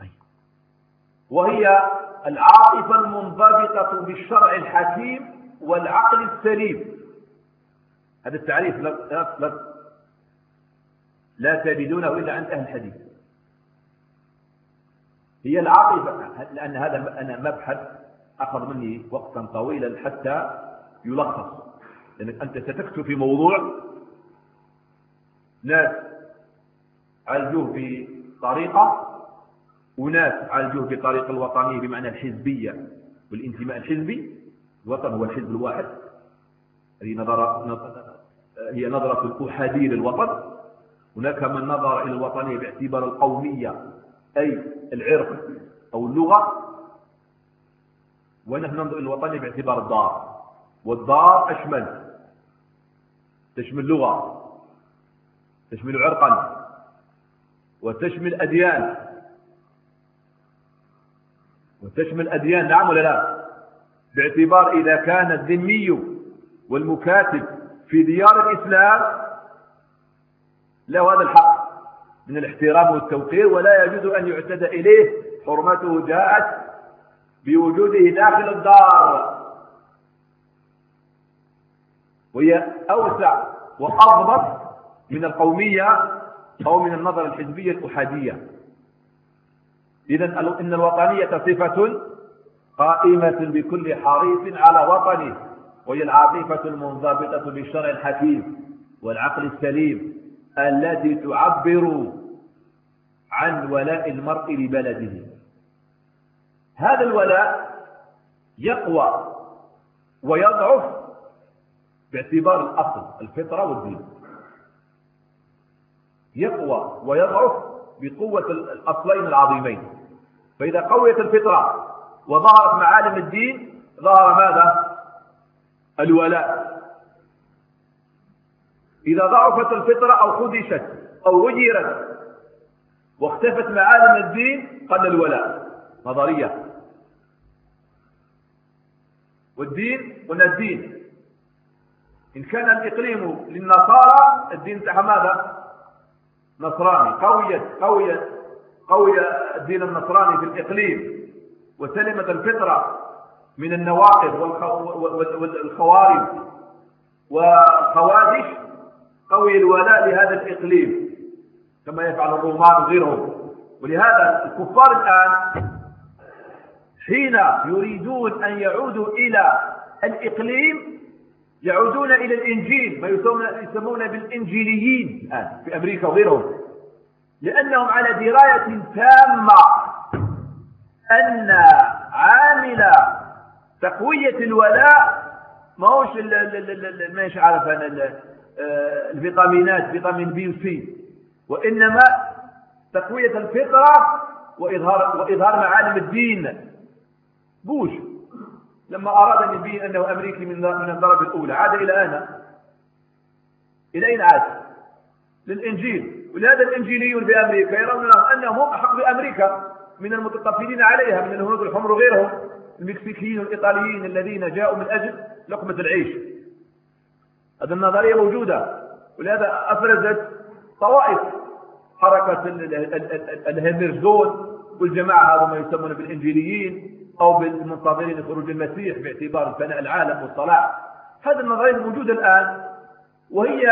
طيب. وهي العاطفة المنضبطة بالشرع الحكيم والعقل السليم هذا التعريف لا, لا, لا, لا تجدونه إلا عند أهل الحديث هي العاطفة لأن هذا أنا مبحث أخذ مني وقتا طويلا حتى يلخص لأنك أنت ستكتب في موضوع ناس عالجوه بطريقة وناس عالجوه بطريق الوطنية بمعنى الحزبية والانتماء الحزبي الوطن هو الحزب الواحد هذه نظرة هي نظرة الأحادي للوطن هناك من نظر إلى الوطنية باعتبار القومية أي العرق أو اللغة ونحن ننظر إلى الوطنية باعتبار الدار والدار أشمل تشمل لغة تشمل عرقا وتشمل أديان وتشمل أديان نعم ولا لا باعتبار إذا كان الذمي والمكاتب في ديار الإسلام له هذا الحق من الاحترام والتوقير ولا يجوز أن يعتدى إليه حرمته جاءت بوجوده داخل الدار وهي أوسع وأضبط من القومية أو من النظرة الحزبية الأحادية إذن إن الوطنية صفة قائمة بكل حريص على وطنه وهي العاطفة المنضبطة بالشرع الحكيم والعقل السليم التي تعبر عن ولاء المرء لبلده هذا الولاء يقوى ويضعف باعتبار الأصل الفطرة والدين يقوى ويضعف بقوة الأصلين العظيمين فإذا قويت الفطرة وظهرت معالم الدين ظهر ماذا الولاء إذا ضعفت الفطرة أو خدشت أو غيرت واختفت معالم الدين قل الولاء نظرية والدين قلنا الدين إن كان الإقليم للنصارى الدين تاعها ماذا نصراني قويت قويت قوي الدين النصراني في الإقليم وسلمت الفطرة من النواقض والخوارج والخوادش قوي الولاء لهذا الإقليم كما يفعل الرومان وغيرهم ولهذا الكفار الآن حين يريدون أن يعودوا إلى الإقليم يعودون إلى الإنجيل ما يسمون بالإنجيليين الآن آه، في أمريكا وغيرهم لأنهم على دراية تامة أن عامل تقوية الولاء ما هوش ماش عارف أنا آه، الفيتامينات فيتامين بي وسي وإنما تقوية الفطرة وإظهار, وإظهار معالم الدين بوش لما أراد أن يبين أنه أمريكي من من الدرجة الأولى عاد إلى أين؟ إلى أين عاد؟ للإنجيل ولهذا الإنجيليون بأمريكا يرون أنهم أحق بأمريكا من المتطفلين عليها من الهنود الحمر وغيرهم المكسيكيين والإيطاليين الذين جاءوا من أجل لقمة العيش هذه النظرية موجودة ولهذا أفرزت طوائف حركة الهمرزون والجماعة هذا ما يسمون بالإنجيليين أو بالمنتظرين لخروج المسيح باعتبار فناء العالم والصلاح هذه النظرية الموجوده الآن وهي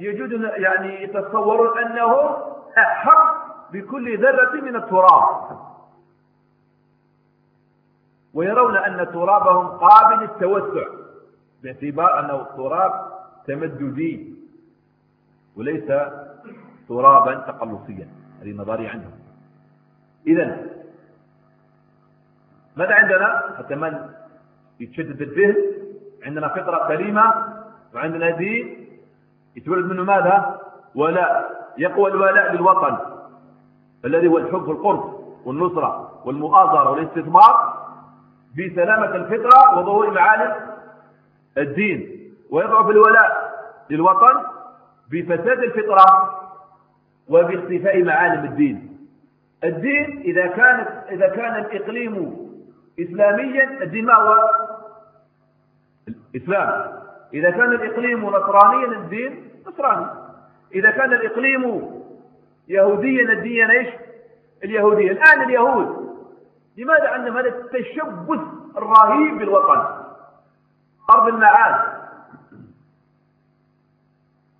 يجد يعني يتصورون أنهم أحق بكل ذرة من التراب ويرون أن ترابهم قابل للتوسع باعتبار أنه التراب تمددي وليس ترابا تقلصيا هذه نظري عنهم إذا ماذا عندنا أتمنى يتشدد الذهن عندنا فطرة سليمة وعندنا دين يتولد منه ماذا ولاء يقوى الولاء للوطن الذي هو الحب والقرب والنصرة والمؤازرة والاستثمار بسلامة الفطرة وظهور معالم الدين ويضعف الولاء للوطن بفساد الفطرة وباختفاء معالم الدين الدين إذا كانت إذا كان الإقليم إسلاميا الدين ما هو الإسلام إذا كان الإقليم نصرانيا الدين نصراني إذا كان الإقليم يهوديا الدين إيش اليهودية الآن اليهود لماذا عندهم هذا التشبث الرهيب بالوطن أرض المعاد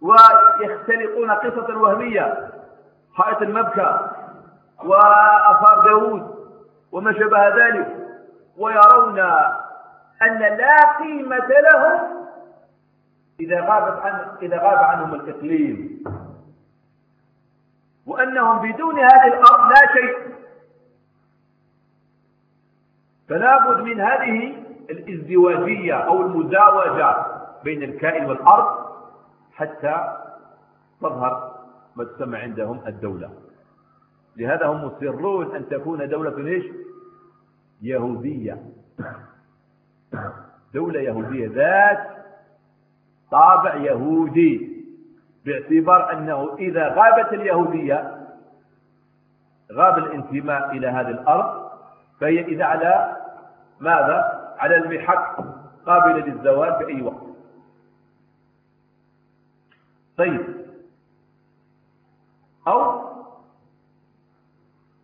ويختلقون قصة وهمية حائط المبكى وأثار داوود وما شابه ذلك ويرون أن لا قيمة لهم إذا غابت عن إذا غاب عنهم التكليم وأنهم بدون هذه الأرض لا شيء فلا بد من هذه الازدواجية أو المزاوجة بين الكائن والأرض حتى تظهر ما تسمى عندهم الدولة لهذا هم مصرون أن تكون دولة إيش يهودية دولة يهودية ذات طابع يهودي باعتبار أنه إذا غابت اليهودية غاب الانتماء إلى هذه الأرض فهي إذا على ماذا؟ على المحك قابلة للزوال في أي وقت طيب أو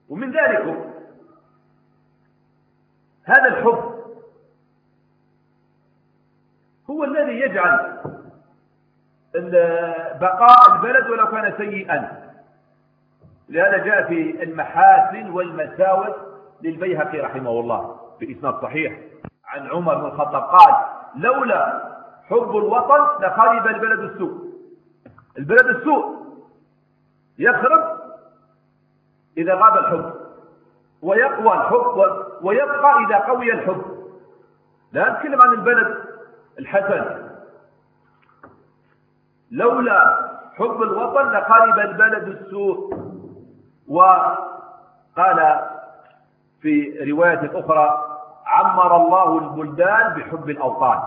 ومن ذلك هذا الحب هو الذي يجعل بقاء البلد ولو كان سيئا لهذا جاء في المحاسن والمساوئ للبيهقي رحمه الله في اسناد صحيح عن عمر بن الخطاب قال لولا حب الوطن لخرب البلد السوء البلد السوء يخرب إذا غاب الحب ويقوى الحب ويبقى إذا قوي الحب لا أتكلم عن البلد الحسن لولا حب الوطن لقلب البلد السوء وقال في رواية أخرى عمر الله البلدان بحب الأوطان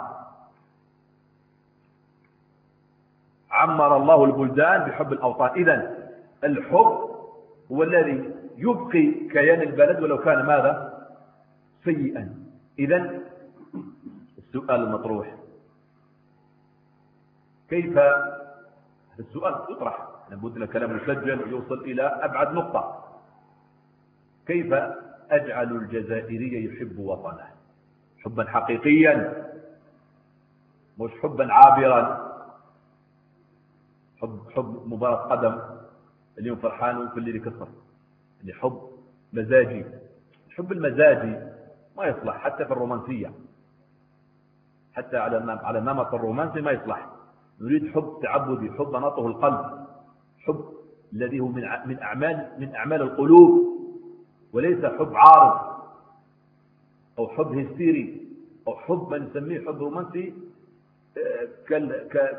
عمر الله البلدان بحب الأوطان إذا الحب هو الذي يبقي كيان البلد ولو كان ماذا سيئا إذا السؤال المطروح كيف هذا السؤال يطرح لابد ان كلام مسجل ويوصل إلى أبعد نقطة كيف أجعل الجزائري يحب وطنه حبا حقيقيا مش حبا عابرا حب حب مباراة قدم اليوم فرحان وكل اللي كسر اللي يعني حب مزاجي الحب المزاجي ما يصلح حتى في الرومانسية حتى على على النمط الرومانسي ما يصلح نريد حب تعبدي حب نطه القلب حب الذي هو من من أعمال من أعمال القلوب وليس حب عارض أو حب هستيري أو حب ما نسميه حب رومانسي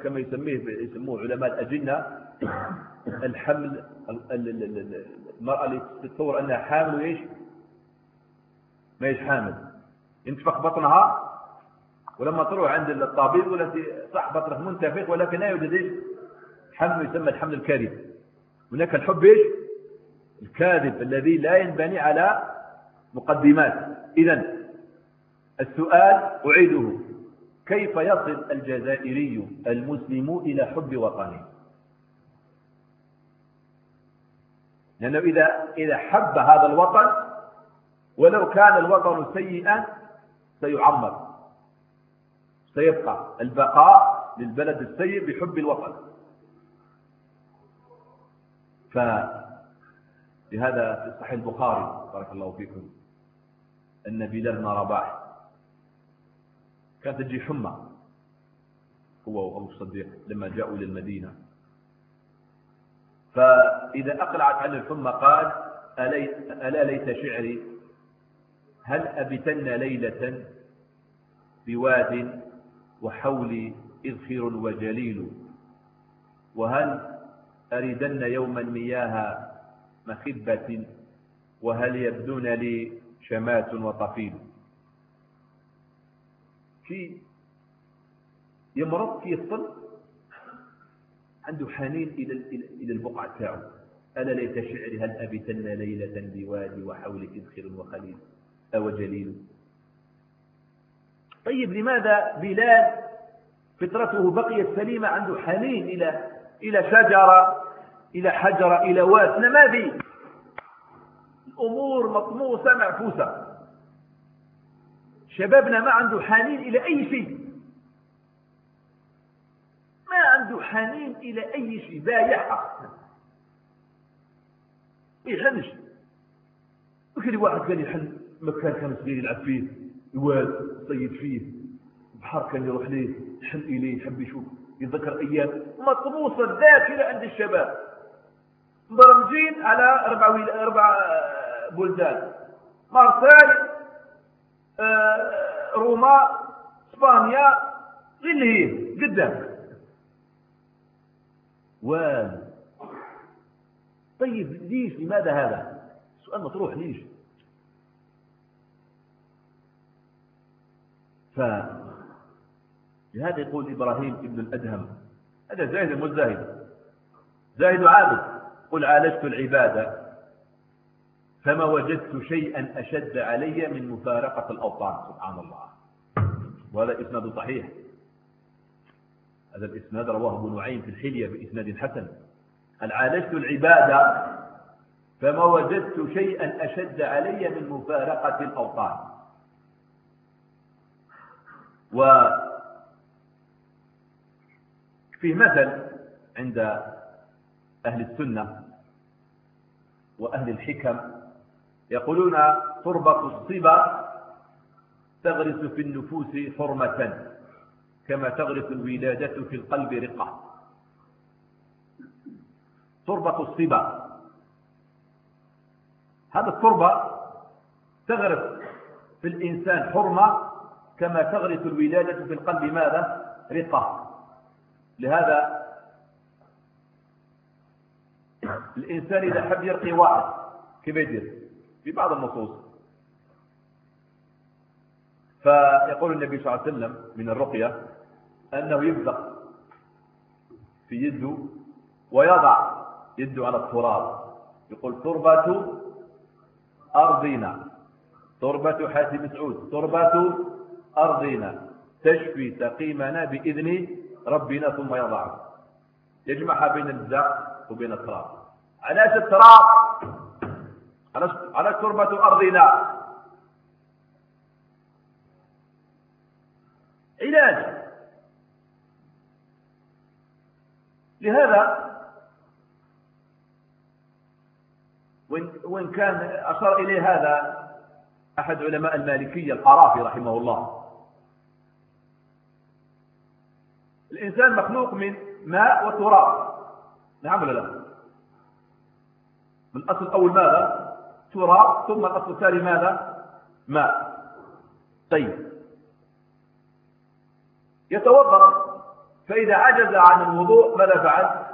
كما يسميه يسموه علماء الأجنة الحمل المرأة اللي تتصور أنها حامل وإيش ما يتحامل ينتفخ بطنها ولما تروح عند الطبيب ولا صح بطنه منتفخ ولكن لا يوجد ايش حمل يسمى الحمل الكاذب هناك الحب ايش الكاذب الذي لا ينبني على مقدمات اذا السؤال اعيده كيف يصل الجزائري المسلم الى حب وطنه لانه اذا اذا حب هذا الوطن ولو كان الوطن سيئا سيعمر سيبقى البقاء للبلد السيء بحب الوطن ف لهذا في صحيح البخاري بارك الله فيكم أن بلال ما رباح كانت تجي حمى هو وأبو الصديق لما جاءوا إلى المدينة فإذا أقلعت عن الحمى قال ألا ليت شعري هل أبتن ليلة بواد وحولي إذخر وجليل وهل أردن يوما مياه مخبة وهل يبدون لي شمات وطفيل في يمرض في الصلب عنده حنين إلى إلى البقعة تاعه ألا ليت شعري هل أبتن ليلة بوادي وحولك إذخر وخليل جليل طيب لماذا بلال فطرته بقيت سليمة عنده حنين إلى إلى شجرة إلى حجرة إلى واد نماذج الأمور مطموسة معكوسة شبابنا ما عنده حنين إلى أي شيء ما عنده حنين إلى أي شيء بايع يحنش وكذا واحد قال يحن مكان كان صغير يلعب فيه يوال يصيد فيه بحر كان يروح ليه يحن إليه يحب يشوف يتذكر أيام مطموسة الذاكرة عند الشباب مبرمجين على أربع, أربع آه، بلدان مارسال آه، روما اسبانيا غير اللي هي قدامك و طيب ليش لماذا هذا السؤال مطروح ليش ف لهذا يقول إبراهيم ابن الأدهم هذا زاهد مو زاهد زاهد عابد قل عالجت العبادة فما وجدت شيئا أشد علي من مفارقة الأوطان سبحان الله وهذا إسناد صحيح هذا الإسناد رواه ابو نعيم في الحلية بإسناد حسن قال عالجت العبادة فما وجدت شيئا أشد علي من مفارقة الأوطان و في مثل عند أهل السنة وأهل الحكم يقولون تربة الصبا تغرس في النفوس حرمة كما تغرس الولادة في القلب رقة تربة الصبا هذا التربة تغرس في الإنسان حرمة كما تغرس الولادة في القلب ماذا رقة لهذا الإنسان إذا حب يرقي واحد كيف يدير في بعض النصوص فيقول النبي صلى الله عليه وسلم من الرقية أنه يبدأ في يده ويضع يده على التراب يقول تربة أرضنا تربة حاتم سعود تربة أرضنا تشفي سقيمنا بإذن ربنا ثم يضعه يجمعها بين الدع وبين التراب علاش التراب علاش تربة أرضنا علاج لهذا وإن كان أشار إليه هذا أحد علماء المالكية القرافي رحمه الله الإنسان مخلوق من ماء وتراب نعم ولا لا من الأصل الأول ماذا تراب ثم الأصل الثاني ماذا ماء طيب يتوضأ فإذا عجز عن الوضوء ماذا فعل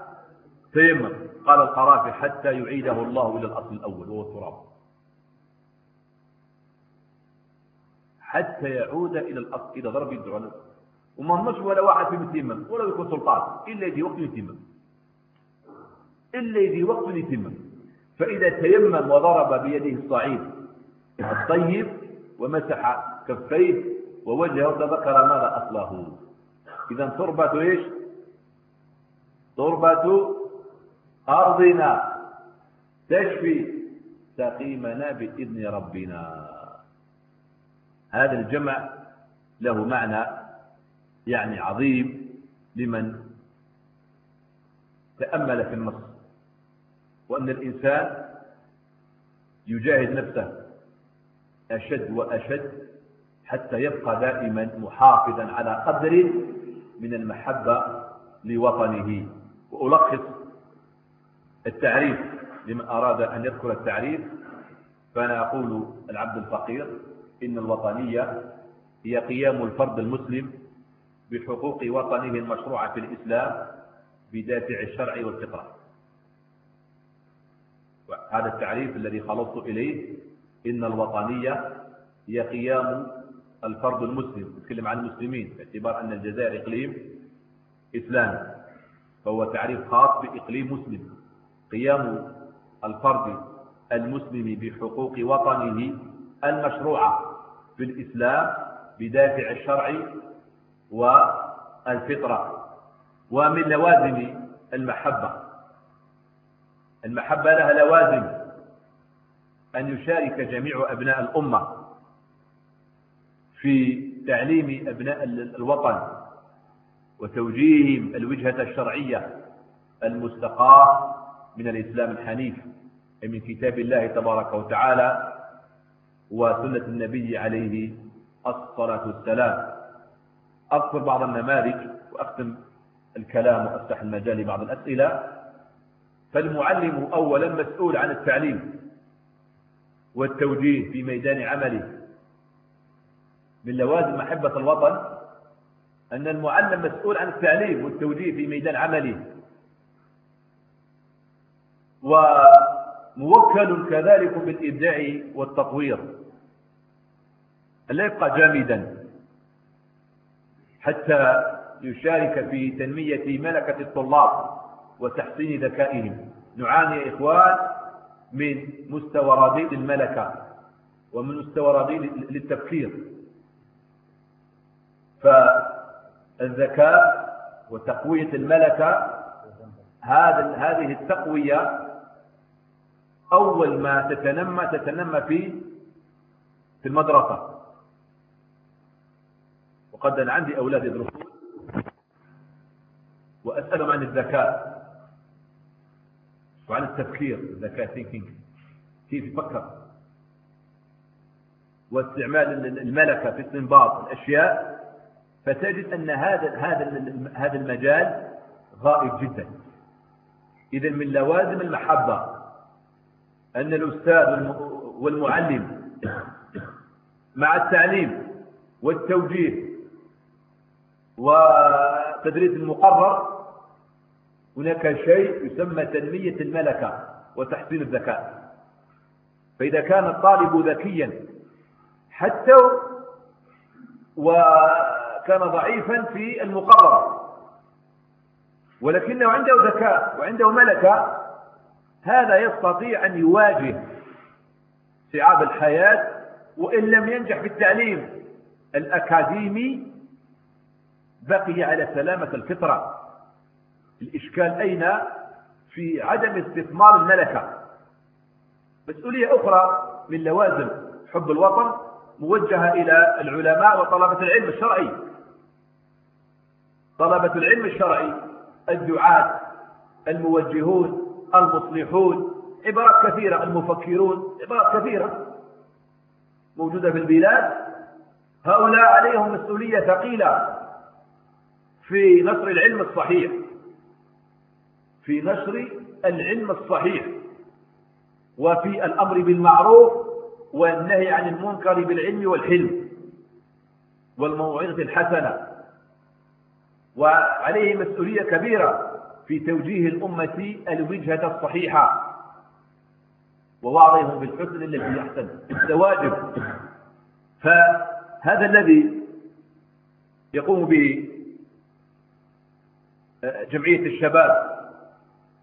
تيمم قال القرافي حتى يعيده الله إلى الأصل الأول وهو التراب حتى يعود إلى الأصل إلى ضرب الدعاء وما نضمنش ولا واحد في يتمم ولا يكون سلطان الا يجي وقت يتمم الا يجي وقت يتمم فاذا تيمم وضرب بيده الصعيد الطيب ومسح كفيه ووجهه تذكر ماذا اصله اذا تربه ايش تربه ارضنا تشفي سقيمنا باذن ربنا هذا الجمع له معنى يعني عظيم لمن تأمل في النص وأن الإنسان يجاهد نفسه أشد وأشد حتى يبقى دائما محافظا على قدر من المحبة لوطنه وألخص التعريف لمن أراد أن يذكر التعريف فأنا أقول العبد الفقير إن الوطنية هي قيام الفرد المسلم بحقوق وطنه المشروعة في الإسلام بدافع الشرع والفطرة هذا التعريف الذي خلصت إليه إن الوطنية هي قيام الفرد المسلم نتكلم عن المسلمين باعتبار أن الجزائر إقليم إسلامي فهو تعريف خاص بإقليم مسلم قيام الفرد المسلم بحقوق وطنه المشروعة في الإسلام بدافع الشرع والفطرة ومن لوازم المحبة المحبة لها لوازم أن يشارك جميع أبناء الأمة في تعليم أبناء الوطن وتوجيههم الوجهة الشرعية المستقاة من الإسلام الحنيف من كتاب الله تبارك وتعالى وسنة النبي عليه الصلاة والسلام أذكر بعض النماذج وأختم الكلام وأفتح المجال لبعض الأسئلة فالمعلم أولا مسؤول عن التعليم والتوجيه في ميدان عمله من لوازم محبة الوطن أن المعلم مسؤول عن التعليم والتوجيه في ميدان عمله وموكل كذلك بالإبداع والتطوير لا يبقى جامدا حتى يشارك في تنمية ملكة الطلاب وتحسين ذكائهم نعاني يا إخوان من مستوى رديد الملكة ومن مستوى رديد للتفكير فالذكاء وتقوية الملكة هذا هذه التقوية أول ما تتنمى تتنمى في في المدرسة وقد أنا عندي أولاد يدرسون وأسألهم عن الذكاء وعن التفكير الذكاء thinking كيف يفكر واستعمال الملكة في استنباط الأشياء فتجد أن هذا هذا هذا المجال غائب جدا إذا من لوازم المحبة أن الأستاذ والمعلم مع التعليم والتوجيه وتدريس المقرر هناك شيء يسمى تنمية الملكة وتحسين الذكاء فإذا كان الطالب ذكيا حتى وكان ضعيفا في المقرر ولكنه عنده ذكاء وعنده ملكة هذا يستطيع أن يواجه صعاب الحياة وإن لم ينجح في التعليم الأكاديمي بقي على سلامة الفطرة الإشكال أين في عدم استثمار الملكة مسؤولية أخرى من لوازم حب الوطن موجهة إلى العلماء وطلبة العلم الشرعي طلبة العلم الشرعي الدعاة الموجهون المصلحون عبارات كثيرة المفكرون عبارات كثيرة موجودة في البلاد هؤلاء عليهم مسؤولية ثقيلة في نشر العلم الصحيح في نشر العلم الصحيح وفي الأمر بالمعروف والنهي عن المنكر بالعلم والحلم والموعظة الحسنة وعليه مسؤولية كبيرة في توجيه الأمة الوجهة الصحيحة ووعظهم بالحسن الذي يحسن التواجد فهذا الذي يقوم به جمعية الشباب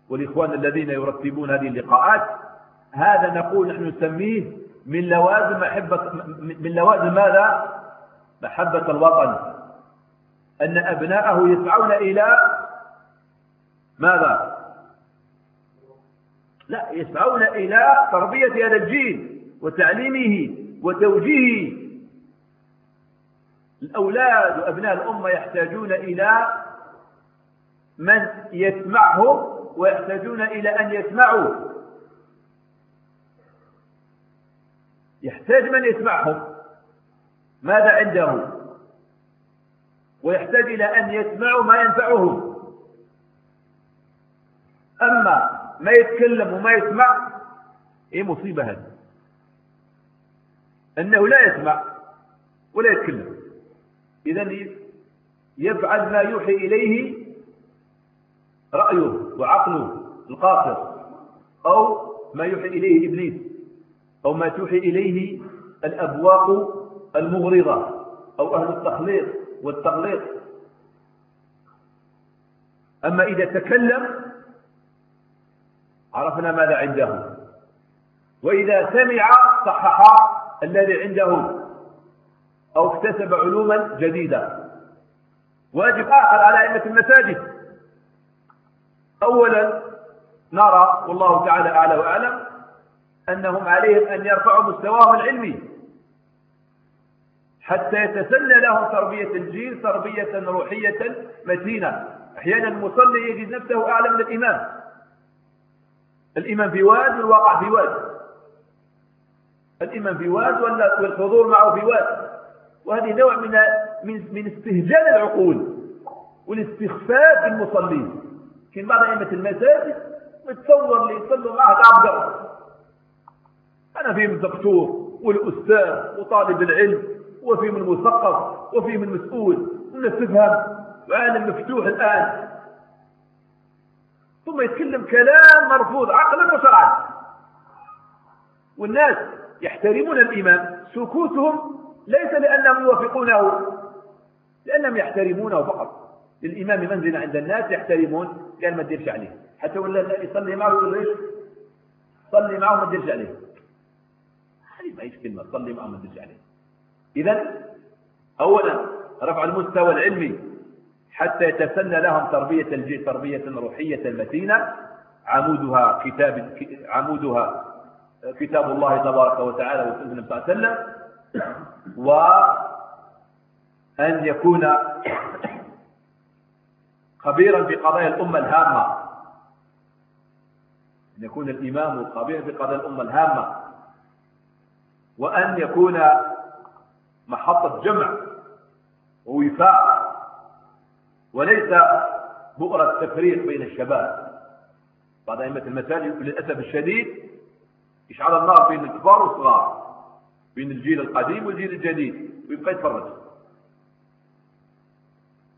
والإخوان الذين يرتبون هذه اللقاءات هذا نقول نحن نسميه من لوازم محبة من لوازم ماذا محبة الوطن أن أبناءه يسعون إلى ماذا لا يسعون إلى تربية هذا الجيل وتعليمه وتوجيهه الأولاد وأبناء الأمة يحتاجون إلى من يسمعه ويحتاجون إلى أن يسمعوا يحتاج من يسمعه ماذا عنده ويحتاج إلى أن يسمعوا ما ينفعهم أما ما يتكلم وما يسمع إيه مصيبة هذه أنه لا يسمع ولا يتكلم إذا يفعل ما يوحي إليه رأيه وعقله القاصر أو ما يوحي إليه إبليس أو ما توحي إليه الأبواق المغرضة أو أهل التخليط والتغليط أما إذا تكلم عرفنا ماذا عنده وإذا سمع صحح الذي عنده أو اكتسب علوما جديدة واجب آخر على أئمة المساجد أولا نرى والله تعالى أعلى وأعلم أنهم عليهم أن يرفعوا مستواهم العلمي حتى يتسنى لهم تربية الجيل تربية روحية متينة أحيانا المصلي يجد نفسه أعلى من الإمام الإمام في واد والواقع في واد الإمام في واد والحضور معه في واد وهذه نوع من من من استهجان العقول والاستخفاف بالمصلين كان بعض أئمة المساجد متصور اللي يصلوا معها تعب قبر أنا فيهم الدكتور والأستاذ وطالب العلم وفيهم المثقف وفيهم المسؤول والناس تفهم وعالم مفتوح الآن ثم يتكلم كلام مرفوض عقلا وشرعا والناس يحترمون الإمام سكوتهم ليس لأنهم يوافقونه لأنهم يحترمونه فقط للإمام منزلة عند الناس يحترمون قال ما تديرش عليه حتى ولا يصلي معه يقول ايش صلي معه ما تديرش عليه هذه ما هيش كلمة صلي معه ما تديرش عليه إذا أولا رفع المستوى العلمي حتى يتسنى لهم تربية الجيل تربية روحية متينة عمودها كتاب عمودها كتاب الله تبارك وتعالى وسنة النبي صلى الله عليه وسلم وأن يكون خبيرا بقضايا الأمة الهامة أن يكون الإمام خبيرا بقضايا الأمة الهامة وأن يكون محطة جمع ووفاق وليس بؤرة تفريق بين الشباب بعض أئمة المساجد للأسف الشديد يشعل النار بين الكبار والصغار بين الجيل القديم والجيل الجديد ويبقى يتفرج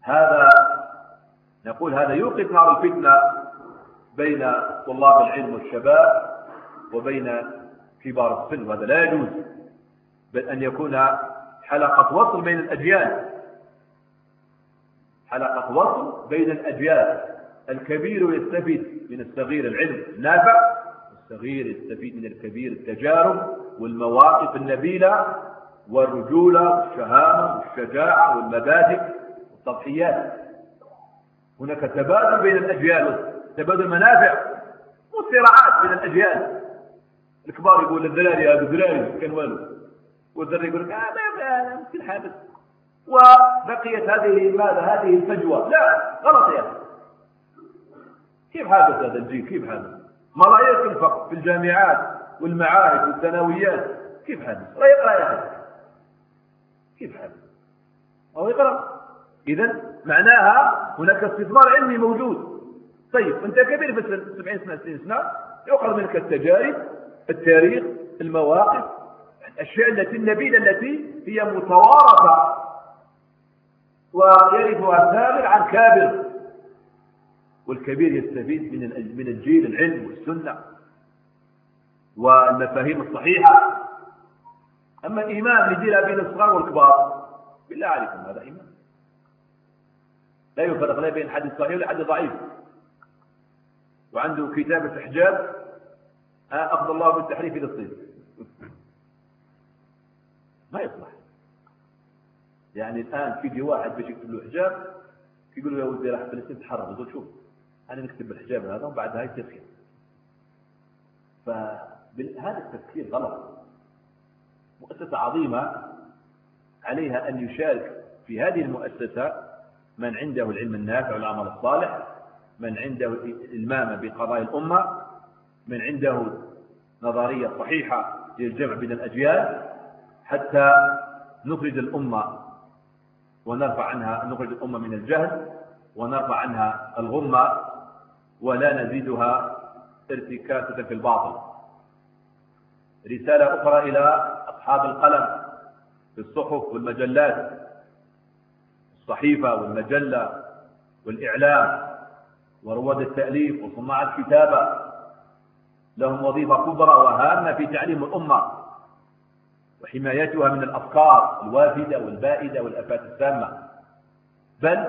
هذا نقول هذا يوقف نار الفتنة بين طلاب العلم والشباب وبين كبار السن وهذا لا يجوز بل أن يكون حلقة وصل بين الأجيال حلقة وصل بين الأجيال الكبير يستفيد من الصغير العلم النافع الصغير يستفيد من الكبير التجارب والمواقف النبيلة والرجولة والشهامة والشجاعة والمبادئ والتضحيات هناك تبادل بين الأجيال تبادل منافع وصراعات بين الأجيال الكبار يقول للذلال هذا ذلال كان والو والذري يقول لك آه ما يمكن حابس وبقيت هذه ماذا هذه الفجوة لا غلط يا اخي كيف حادث هذا الجيل كيف حادث رايك الفقر في الجامعات والمعاهد والثانويات كيف حادث لا يقرا يا اخي كيف حادث هو يقرا إذا معناها هناك استثمار علمي موجود طيب أنت كبير في السن 70 سنة 60 سنة يؤخذ منك التجارب التاريخ المواقف الأشياء التي النبيلة التي هي متوارثة ويرثها الثامر عن كابر والكبير يستفيد من من الجيل العلم والسنة والمفاهيم الصحيحة أما الإمام يديرها بين الصغار والكبار بالله عليكم هذا إمام لا يفرق لا بين حد صحيح ولا حد ضعيف وعنده كتابة حجاب آه، أخذ الله بالتحريف إلى [LAUGHS] ما يصلح يعني الآن في دي واحد باش يكتب له حجاب يقول له يا ولدي راح فلسطين تحرر قلت شوف أنا نكتب الحجاب هذا وبعدها بعدها يتخيل فهذا التفكير غلط مؤسسة عظيمة عليها أن يشارك في هذه المؤسسة من عنده العلم النافع والعمل الصالح من عنده الإلمام بقضايا الأمة من عنده نظرية صحيحة للجمع بين الأجيال حتى نخرج الأمة ونرفع عنها نخرج الأمة من الجهل ونرفع عنها الغمة ولا نزيدها ارتكاسة في الباطل رسالة أخرى إلى أصحاب القلم في الصحف والمجلات الصحيفة والمجلة والإعلام ورواد التأليف وصناع الكتابة لهم وظيفة كبرى وهامة في تعليم الأمة وحمايتها من الأفكار الوافدة والبائدة والأفات السامة بل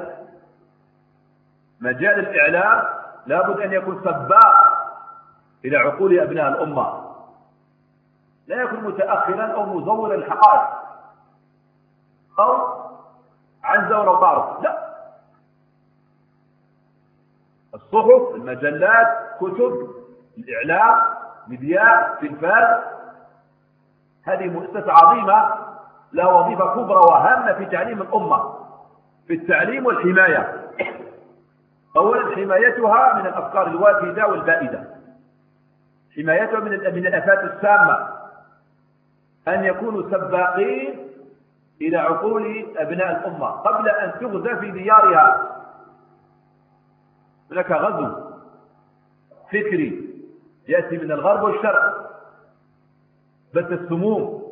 مجال الإعلام لابد أن يكون سباق إلى عقول أبناء الأمة لا يكون متأخرا أو مزورا الحقائق أو عزة ولو تعرف لا الصحف المجلات كتب الإعلام مذياع تلفاز هذه مؤسسة عظيمة لها وظيفة كبرى وهامة في تعليم الأمة في التعليم والحماية أولا حمايتها من الأفكار الوافدة والبائدة حمايتها من الآفات السامة أن يكونوا سباقين إلى عقول أبناء الأمة قبل أن تغزى في ديارها هناك غزو فكري يأتي من الغرب والشرق بث السموم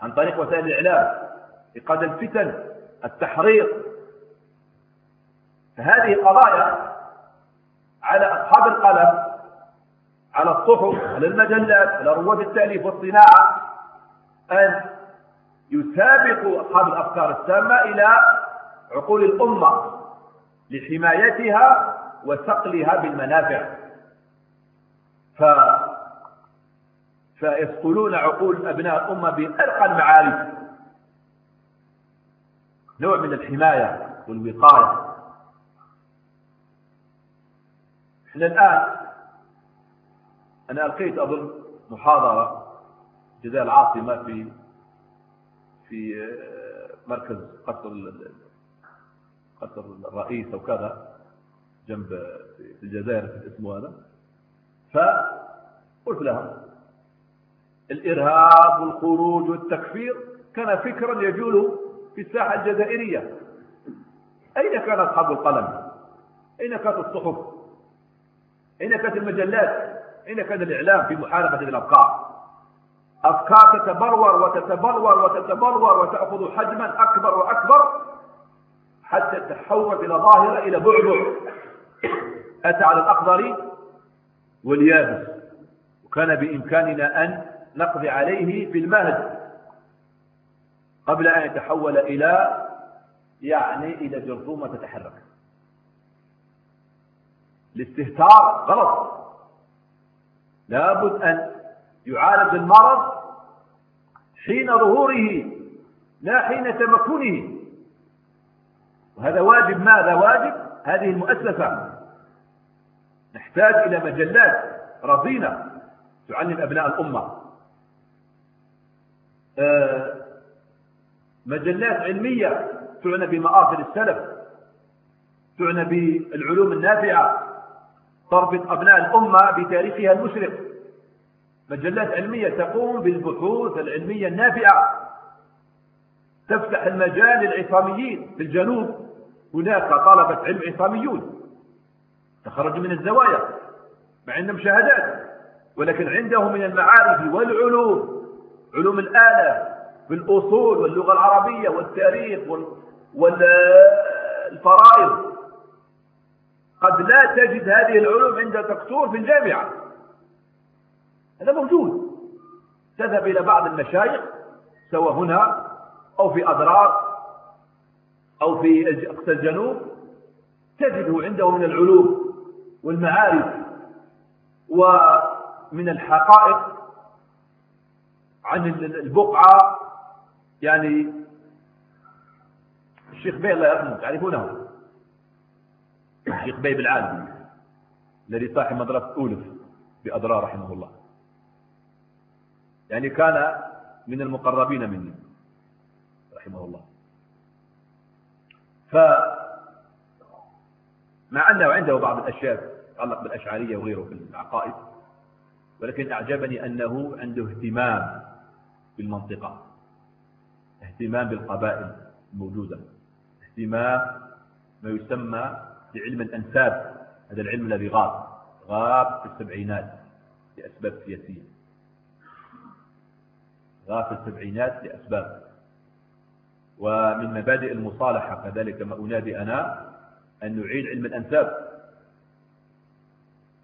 عن طريق وسائل الإعلام إيقاد الفتن التحريض فهذه القضايا على أصحاب القلم على الصحف على المجلات على رواد التأليف والصناعة أن يسابق أصحاب الأفكار السامة إلى عقول الأمة لحمايتها وثقلها بالمنافع ف فيصقلون عقول أبناء الأمة بأرقى المعارف نوع من الحماية والوقاية احنا الآن أنا ألقيت أظن محاضرة جزاء العاصمة في في آه، مركز قصر قصر الرئيس او كذا جنب في الجزائر في اسمه هذا فقلت لهم الارهاب والخروج والتكفير كان فكرا يجول في الساحه الجزائريه اين كان اصحاب القلم اين كانت الصحف اين كانت المجلات اين كان الاعلام في محاربه الابقار أفكار تتبرور وتتبرور وتتبرور وتأخذ حجما أكبر وأكبر حتى تتحول إلى ظاهرة إلى بعبع أتى على الأخضر واليابس وكان بإمكاننا أن نقضي عليه في المهد قبل أن يتحول إلى يعني إلى جرثومة تتحرك الاستهتار غلط لابد أن يعالج المرض حين ظهوره لا حين تمكنه وهذا واجب ماذا واجب هذه المؤسسة نحتاج إلى مجلات رضينا تعلم أبناء الأمة آه، مجلات علمية تعنى بمآثر السلف تعنى بالعلوم النافعة تربط أبناء الأمة بتاريخها المشرق مجلات علمية تقوم بالبحوث العلمية النافعة تفتح المجال للعصاميين في الجنوب هناك طلبة علم عصاميون تخرجوا من الزوايا مع عندهم شهادات ولكن عندهم من المعارف والعلوم علوم الآلة بالأصول واللغة العربية والتاريخ والفرائض قد لا تجد هذه العلوم عند دكتور في الجامعة هذا موجود تذهب إلى بعض المشايخ سواء هنا أو في أضرار أو في أقصى الجنوب تجده عنده من العلوم والمعارف ومن الحقائق عن البقعة يعني الشيخ بيه الله يرحمه تعرفونه الشيخ بيه بالعالم الذي صاحب مدرسة أولف بأضرار رحمه الله يعني كان من المقربين مني رحمه الله ف مع انه عنده بعض الاشياء تتعلق بالاشعريه وغيره في العقائد ولكن اعجبني انه عنده اهتمام بالمنطقه اهتمام بالقبائل الموجوده اهتمام ما يسمى بعلم الانساب هذا العلم الذي غاب غاب في السبعينات لاسباب سياسيه في السبعينات لأسباب ومن مبادئ المصالحة كذلك ما أنادي أنا أن نعيد علم الأنساب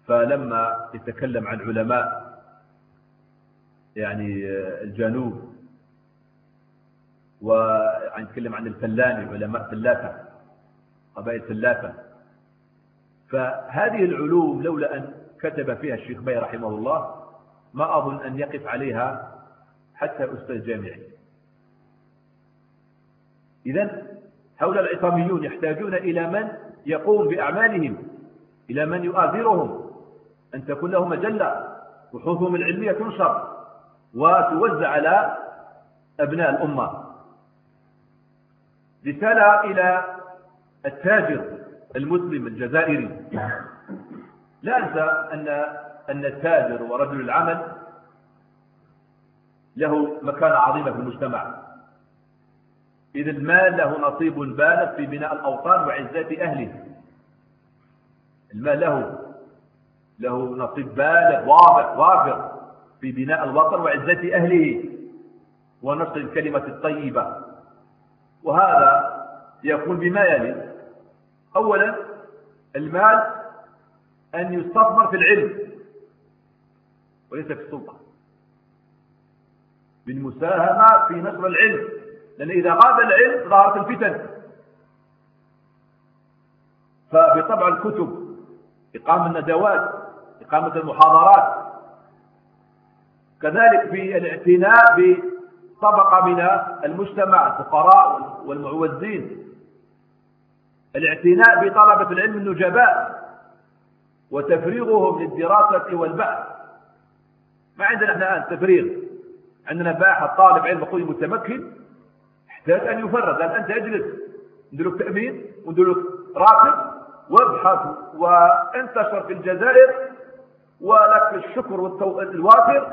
فلما يتكلم عن علماء يعني الجنوب ويتكلم عن الفلاني علماء فلاتة قبائل فلاتة فهذه العلوم لولا أن كتب فيها الشيخ بي رحمه الله ما أظن أن يقف عليها حتى أستاذ جامعي إذا هؤلاء العصاميون يحتاجون إلى من يقوم بأعمالهم إلى من يؤازرهم أن تكون لهم مجلة بحوثهم العلمية تنشر وتوزع على أبناء الأمة رسالة إلى التاجر المسلم الجزائري لا أنسى أن أن التاجر ورجل العمل له مكانة عظيمة في المجتمع اذا المال له نصيب بالغ في بناء الأوطان وعزات أهله المال له له نصيب بالغ واضح وافر في بناء الوطن وعزة أهله ونشر الكلمة الطيبة وهذا يكون بما يلي أولا المال أن يستثمر في العلم وليس في السلطة بالمساهمة في نشر العلم لأن إذا غاب العلم ظهرت الفتن فبطبع الكتب إقامة الندوات إقامة المحاضرات كذلك في الاعتناء بطبقة من المجتمع الفقراء والمعوزين الاعتناء بطلبة العلم النجباء وتفريغهم للدراسة والبحث ما عندنا احنا الآن تفريغ عندنا باحث طالب علم قوي متمكن احتاج ان يفرد لان انت اجلس ندير لك تامين وندير لك راتب وابحث وانتشر في الجزائر ولك الشكر الوافر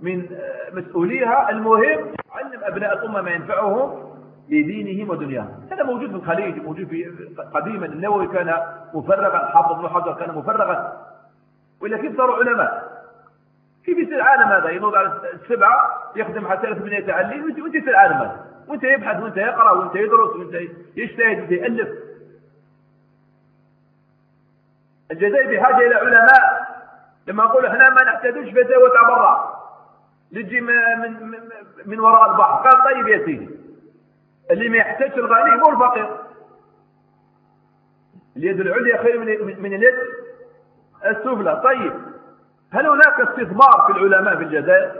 من آه، مسؤوليها المهم علم ابناء الامه ما ينفعهم لدينهم ودنياهم هذا موجود في الخليج موجود في قديما النووي كان مفرغا حافظ بن حجر كان مفرغا ولكن صاروا علماء كيف يصير العالم هذا ينوض على السبعة يخدم حتى ثمانية تعليم وانت وانت يصير العالم هذا وانت يبحث وانت يقرأ وانت يدرس وانت يجتهد وانت يألف الجزائر بحاجة إلى علماء لما أقول احنا ما نحتاجوش فتاوى برا نجي من, من, من وراء البحر قال طيب يا سيدي اللي ما يحتاجش الغني مو الفقير اليد العليا خير من من اليد السفلى طيب هل هناك استثمار في العلماء في الجزائر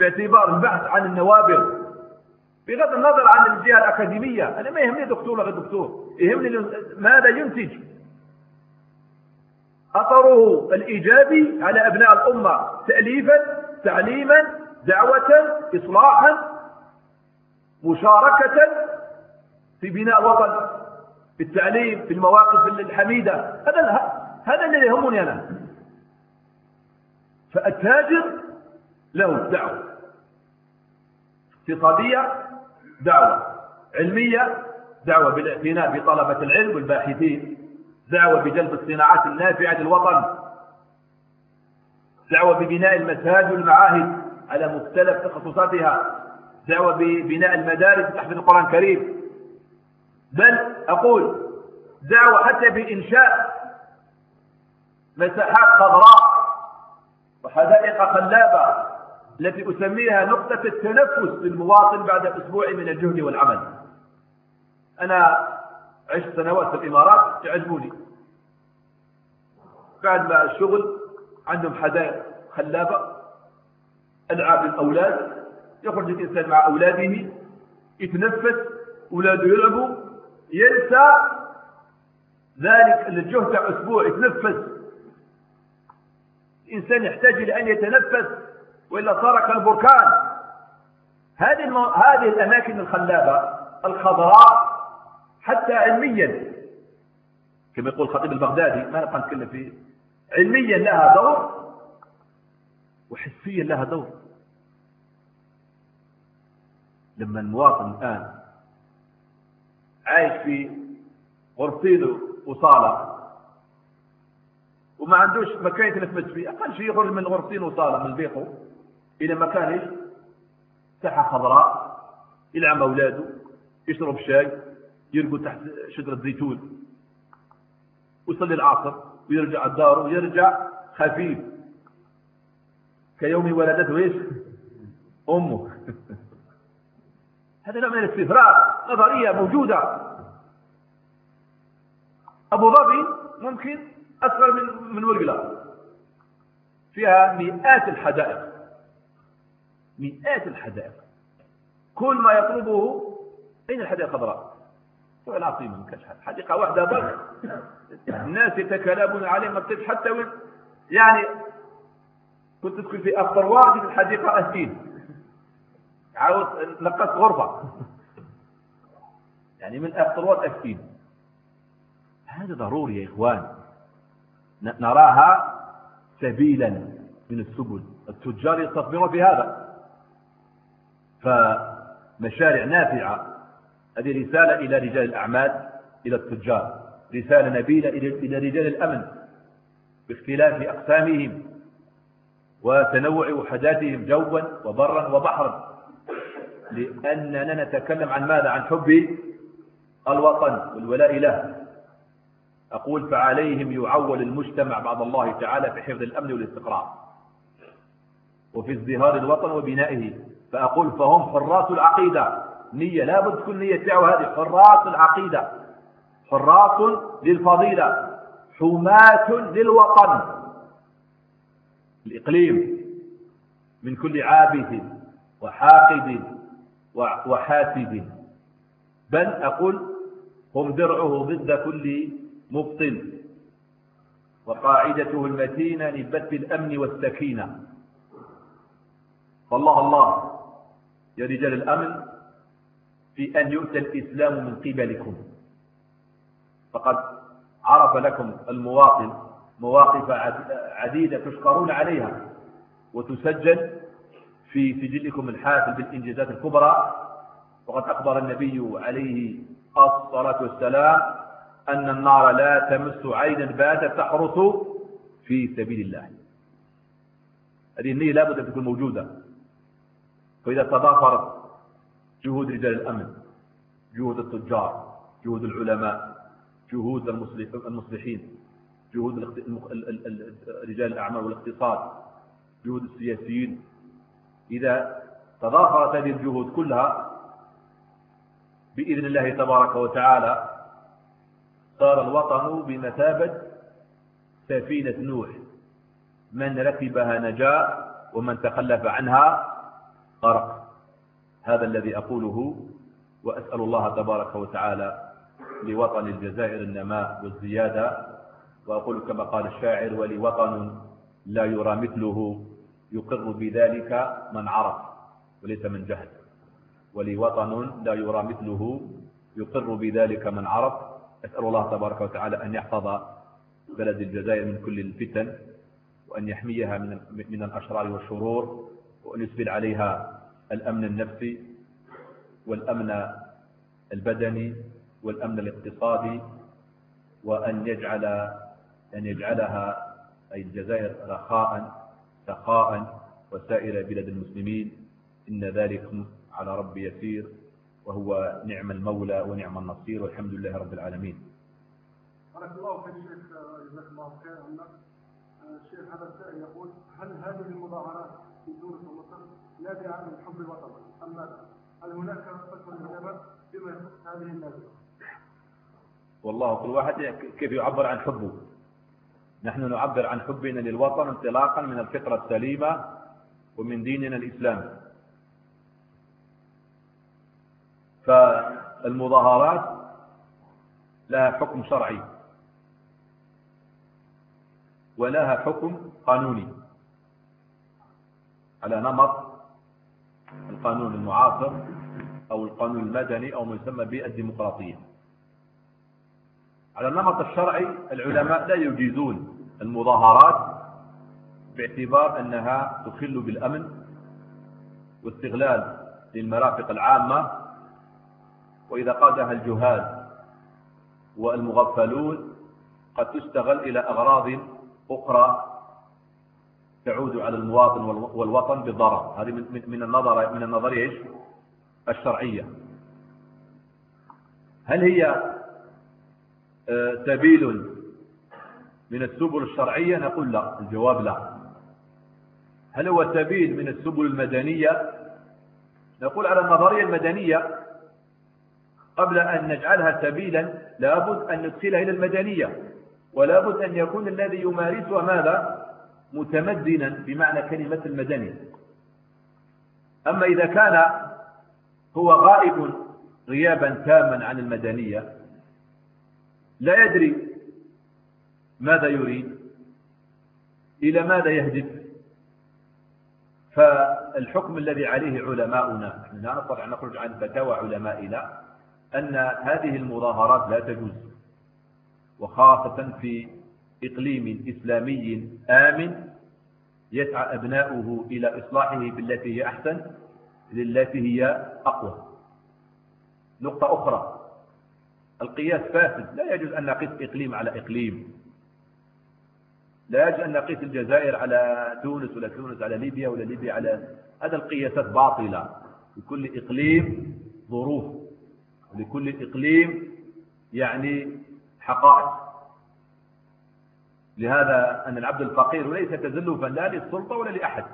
باعتبار البحث عن النوابغ بغض النظر عن الجهه الاكاديميه انا ما يهمني دكتور ولا دكتور يهمني ماذا ينتج اثره الايجابي على ابناء الامه تاليفا تعليما دعوه اصلاحا مشاركه في بناء وطن في التعليم في المواقف الحميده هذا هذا اللي يهمني انا فالتاجر له دعوة اقتصادية دعوة علمية دعوة بالاعتناء بطلبة العلم والباحثين دعوة بجلب الصناعات النافعة للوطن دعوة ببناء المساجد والمعاهد على مختلف تخصصاتها دعوة ببناء المدارس تحفظ القرآن الكريم بل أقول دعوة حتى بإنشاء مساحات خضراء وحدائق خلابة التي أسميها نقطة التنفس للمواطن بعد أسبوع من الجهد والعمل أنا عشت سنوات في الإمارات تعجبوني بعد ما الشغل عندهم حدائق خلابة ألعاب الأولاد يخرج الإنسان مع أولاده يتنفس أولاده يلعبوا ينسى ذلك الجهد تاع أسبوع يتنفس الإنسان يحتاج إلى أن يتنفس وإلا ترك البركان هذه المو... هذه الأماكن الخلابة الخضراء حتى علميا كما يقول الخطيب البغدادي ما نبقى نتكلم فيه علميا لها دور وحسيا لها دور لما المواطن الآن عايش في غرفته وصالة وما عندوش مكان يتنفس فيه اقل شيء يخرج من غرفتين وصاله من بيته الى مكان ايش ساحه خضراء يلعب مع اولاده يشرب شاي يرقد تحت شجره زيتون ويصلي العصر ويرجع الدار ويرجع خفيف كيوم ولدته ايش [LAUGHS] امه [LAUGHS] هذا نوع من الاستفراغ نظريه موجوده ابو ظبي ممكن أصغر من من ورقلة فيها مئات الحدائق مئات الحدائق كل ما يطلبه أين الحدائق الخضراء؟ روح العاصمة ما كانش حديقة واحدة بس الناس يتكلمون عليه ما بتبش حتى وين يعني كنت تدخل في واحد في الحديقة أهتين عاوز نقصت غرفة يعني من واحد أهتين هذا ضروري يا إخوان نراها سبيلا من السبل التجار يستثمرون في هذا فمشاريع نافعة هذه رسالة إلى رجال الأعمال إلى التجار رسالة نبيلة إلى رجال الأمن باختلاف أقسامهم وتنوع وحداتهم جوا وبرا وبحرا لأننا نتكلم عن ماذا عن حب الوطن والولاء له أقول فعليهم يعول المجتمع بعد الله تعالى في حفظ الأمن والاستقرار وفي ازدهار الوطن وبنائه فأقول فهم حراس العقيدة نية لابد كل نية تعوى هذه حراس العقيدة حراس للفضيلة حماة للوطن الإقليم من كل عابث وحاقد وحاسد بل أقول هم درعه ضد كل مبطل وقاعدته المتينة لبث الأمن والسكينة فالله الله يا رجال الأمن في أن يؤتى الإسلام من قبلكم فقد عرف لكم المواطن مواقف عديدة تشكرون عليها وتسجل في سجلكم الحافل بالإنجازات الكبرى وقد أخبر النبي عليه الصلاة والسلام أن النار لا تمس عينا باتت تحرس في سبيل الله هذه النية لابد أن تكون موجودة فإذا تضافرت جهود رجال الأمن جهود التجار جهود العلماء جهود المصلحين جهود رجال الأعمال والاقتصاد جهود السياسيين إذا تضافرت هذه الجهود كلها بإذن الله تبارك وتعالى صار الوطن بمثابة سفينة نوح من ركبها نجا ومن تخلف عنها غرق هذا الذي أقوله وأسأل الله تبارك وتعالى لوطن الجزائر النماء والزيادة وأقول كما قال الشاعر ولوطن لا يرى مثله يقر بذلك من عرف وليس من جهل ولوطن لا يرى مثله يقر بذلك من عرف أسأل الله تبارك وتعالى أن يحفظ بلد الجزائر من كل الفتن وأن يحميها من, من الأشرار والشرور وأن يسبل عليها الأمن النفسي والأمن البدني والأمن الاقتصادي وأن يجعل أن يجعلها أي الجزائر رخاء سخاء وسائر بلاد المسلمين إن ذلك على ربي يسير وهو نعم المولى ونعم النصير والحمد لله رب العالمين
بارك الله فيك شيخ جزاك الله خير عنا الشيخ هذا السائل يقول هل هذه المظاهرات في تونس ومصر نابعه من حب الوطن ام ماذا؟ هل هناك من للعلماء بما يخص هذه النابعه؟
والله كل واحد كيف يعبر عن حبه نحن نعبر عن حبنا للوطن انطلاقا من الفطره السليمه ومن ديننا الاسلامي فالمظاهرات لها حكم شرعي ولها حكم قانوني على نمط القانون المعاصر أو القانون المدني أو ما يسمى بالديمقراطية على النمط الشرعي العلماء لا يجيزون المظاهرات باعتبار أنها تخل بالأمن واستغلال للمرافق العامة وإذا قادها الجهال والمغفلون قد تستغل إلى أغراض أخرى تعود على المواطن والوطن بضرر هذه من النظر من النظريه ايش الشرعيه هل هي آه، سبيل من السبل الشرعيه نقول لا الجواب لا هل هو سبيل من السبل المدنيه نقول على النظريه المدنيه قبل أن نجعلها سبيلا لابد أن ندخلها إلى المدنية ولابد أن يكون الذي يمارسها ماذا متمدنا بمعنى كلمة المدني أما إذا كان هو غائب غيابا تاما عن المدنية لا يدري ماذا يريد إلى ماذا يهدف فالحكم الذي عليه علماؤنا نحن لا نستطيع أن نخرج عن فتاوى علمائنا أن هذه المظاهرات لا تجوز وخاصة في إقليم إسلامي آمن يسعى أبناؤه إلى إصلاحه بالتي هي أحسن للتي هي أقوى نقطة أخرى القياس فاسد لا يجوز أن نقيس إقليم على إقليم لا يجوز أن نقيس الجزائر على تونس ولا تونس على ليبيا ولا ليبيا على هذا القياسات باطلة لكل إقليم ظروف لكل إقليم يعني حقائق لهذا أن العبد الفقير ليس تزلفا لا للسلطة ولا لأحد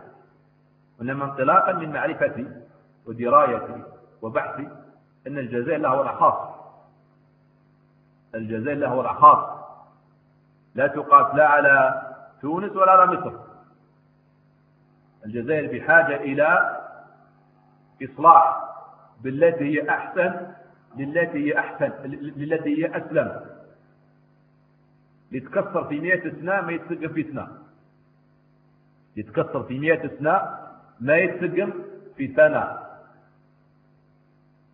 وإنما انطلاقا من معرفتي ودرايتي وبحثي أن الجزاء له وضع خاص الجزاء له وضع خاص لا تقاس لا على تونس ولا على مصر الجزائر بحاجة إلى إصلاح بالتي هي أحسن للتي هي أحسن للتي هي أسلم يتكسر في مئة سنة ما يتسقم في سنة يتكسر في مئة سنة ما يتسقم في سنة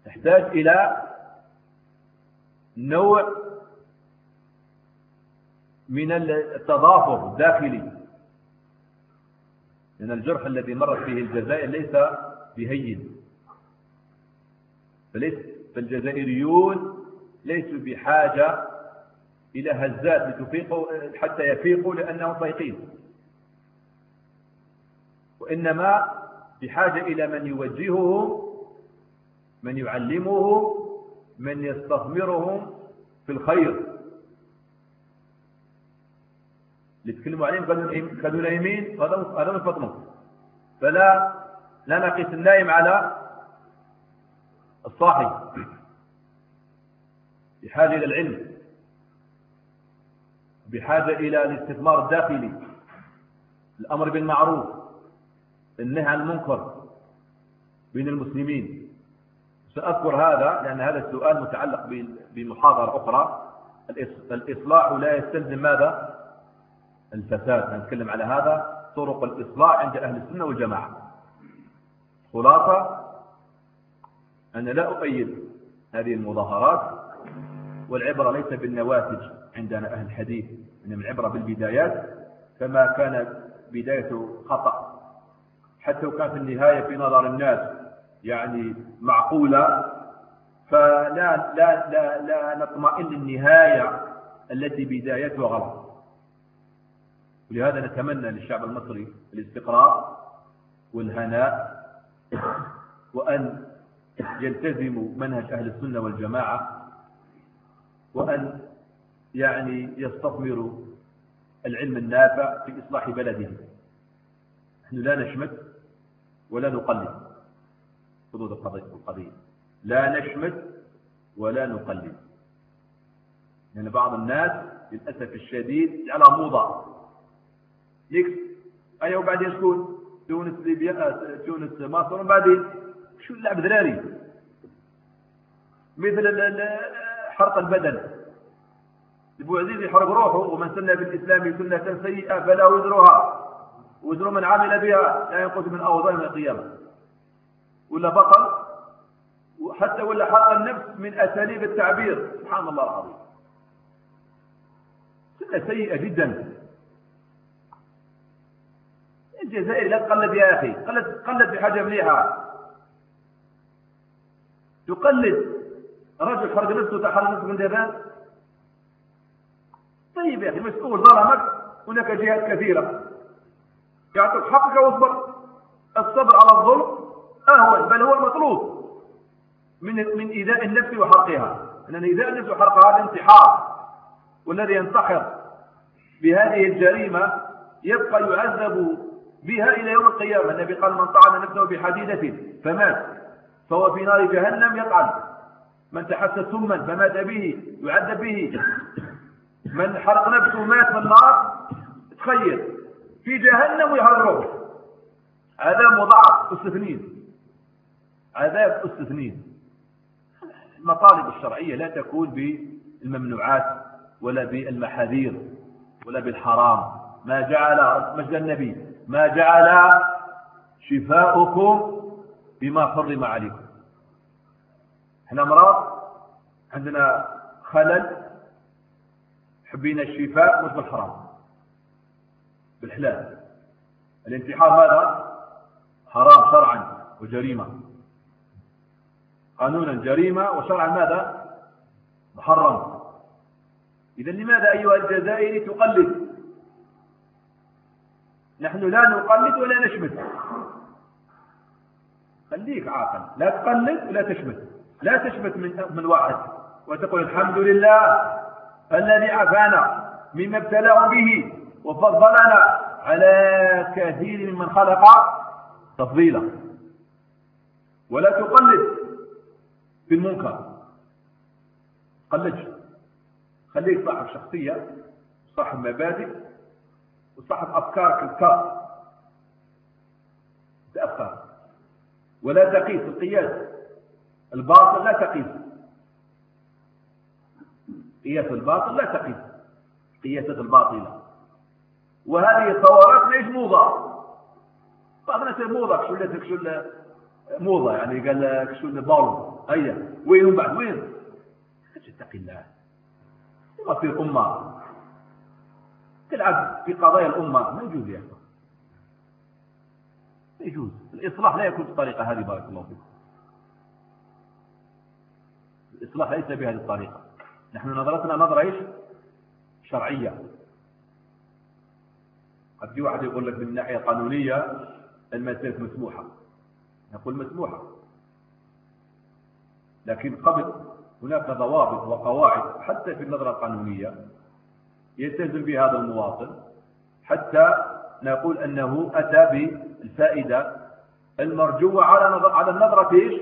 تحتاج إلى نوع من التضافر الداخلي لأن الجرح الذي مرت فيه الجزائر ليس بهين فليس فالجزائريون ليسوا بحاجة إلى هزات لتفيقوا حتى يفيقوا لأنهم فايقين وإنما بحاجة إلى من يوجههم من يعلمهم من يستثمرهم في الخير اللي تكلموا عليهم قالوا نايمين قالوا فطنوا فلا لا نقيس النايم على الصاحي بحاجة إلى العلم بحاجة إلى الاستثمار الداخلي الأمر بالمعروف النهي عن المنكر بين المسلمين سأذكر هذا لأن هذا السؤال متعلق بمحاضرة أخرى الإصلاح لا يستلزم ماذا؟ الفساد نتكلم على هذا طرق الإصلاح عند أهل السنة والجماعة خلاصة أنا لا أؤيد هذه المظاهرات والعبرة ليس بالنواتج عندنا أهل الحديث إنما العبرة بالبدايات فما كانت بدايته خطأ حتى لو كانت في النهاية في نظر الناس يعني معقولة فلا لا لا لا نطمئن للنهاية التي بدايتها غلط ولهذا نتمنى للشعب المصري الاستقرار والهناء وأن يلتزم منهج أهل السنة والجماعة وأن يعني يستثمر العلم النافع في إصلاح بلده نحن لا نشمت ولا نقلد حدود القضية لا نشمت ولا نقلد لأن يعني بعض الناس للأسف الشديد على موضة نكس أيوة بعدين شكون تونس ليبيا آه، تونس مصر وبعدين شو اللعب دراري مثل حرق البدن عزيز يحرق روحه ومن سنى بالإسلام سنة سيئة فلا وزرها وزر من عمل بها لا ينقص من يوم القيامة ولا بطل وحتى ولا حق النفس من أساليب التعبير سبحان الله العظيم سنة سيئة جدا الجزائر لا تقلد يا أخي قلت قلت بحاجة مليحة يقلد رجل خرج نفسه تحرر نفسه من دابان طيب يا اخي مسؤول ظلمك هناك جهات كثيره يعطيك حقك واصبر الصبر على الظلم اهون بل هو المطلوب من من ايذاء النفس وحرقها لان ايذاء النفس وحرقها هذا انتحار والذي ينتحر بهذه الجريمه يبقى يعذب بها الى يوم القيامه النبي قال من طعن نفسه بحديده فمات فهو في نار جهنم يطعن من تحسس سما فمات به يعذب به من حرق نفسه مات في النار تخيل في جهنم ويحرقه عذاب مضاعف استثنين عذاب استثنين المطالب الشرعية لا تكون بالممنوعات ولا بالمحاذير ولا بالحرام ما جعل مجد النبي ما جعل شفاؤكم بما حرم عليكم احنا امراض عندنا خلل حبينا الشفاء مش بالحرام بالحلال الانتحار ماذا حرام شرعا وجريمه قانونا جريمه وشرعا ماذا محرم اذا لماذا ايها الجزائري تقلد نحن لا نقلد ولا نشمت خليك عاقل لا تقلد ولا تشمت لا تشمت من من واحد وتقول الحمد لله الذي عافانا مما ابتلاه به وفضلنا على كثير ممن خلق تفضيلا ولا تقلد في المنكر قلدش خليك صاحب شخصية صاحب مبادئ وصاحب أفكارك الكار تأفكار ولا تقيس القياس الباطل لا تقيس قياس الباطل لا تقيس قياسات الباطلة وهذه الثورات ليش موضة بعض الناس موضة شو اللي شو اللي موضة يعني قال لك شو اللي هيا وين ومن بعد وين تتقي الله ما في الأمة تلعب في قضايا الأمة ما يا يعني يجوز الإصلاح لا يكون بالطريقة هذه بارك الله فيكم الإصلاح ليس بهذه الطريقة نحن نظرتنا نظرة إيش شرعية قد في واحد يقول لك من ناحية قانونية المسائل مسموحة نقول مسموحة لكن قبل هناك ضوابط وقواعد حتى في النظرة القانونية يلتزم بها هذا المواطن حتى نقول أنه أتى الفائدة المرجوة على على النظرة ايش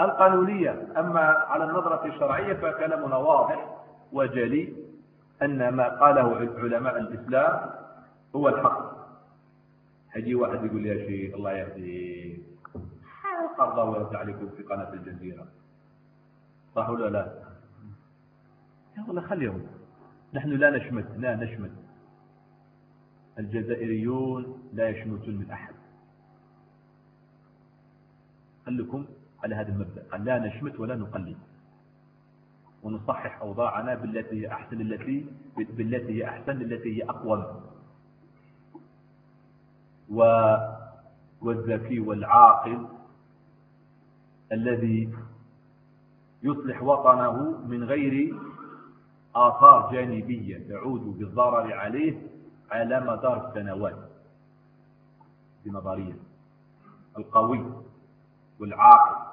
القانونية أما على النظرة الشرعية فكلامنا واضح وجلي أن ما قاله علماء الإسلام هو الحق هيجي واحد يقول لي يا شيخ الله يهديك الأرض ورد عليكم في قناة الجزيرة صح ولا لا؟ يا والله خليهم نحن لا نشمت لا نشمت الجزائريون لا يشمتون من أحد خلكم على هذا المبدأ قال لا نشمت ولا نقلد ونصحح أوضاعنا بالتي هي أحسن التي بالتي هي أحسن التي هي أقوى و والذكي والعاقل الذي يصلح وطنه من غير آثار جانبية تعود بالضرر عليه على مدار السنوات بنظرية القوي والعاقل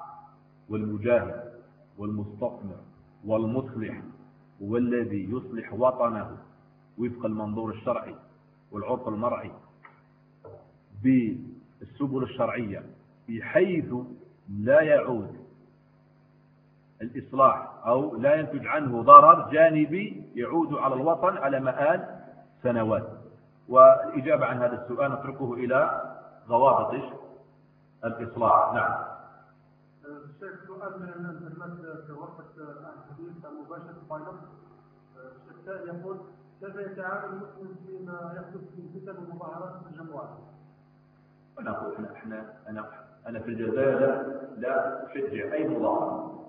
والمجاهد والمستثمر والمصلح هو الذي يصلح وطنه وفق المنظور الشرعي والعرف المرعي بالسبل الشرعية بحيث لا يعود الإصلاح أو لا ينتج عنه ضرر جانبي يعود على الوطن على مآل سنوات والإجابة عن هذا السؤال نتركه إلى ضوابط الإصلاح نعم
الشيخ سؤال من الانترنت في ورقة الحديث مباشر بايلوت الشيخ يقول كيف يتعامل المسلم فيما يحدث في فتن ومظاهرات في الجمعات؟
أنا أقول أنا أنا أنا في الجزائر لا أشجع أي مظاهرة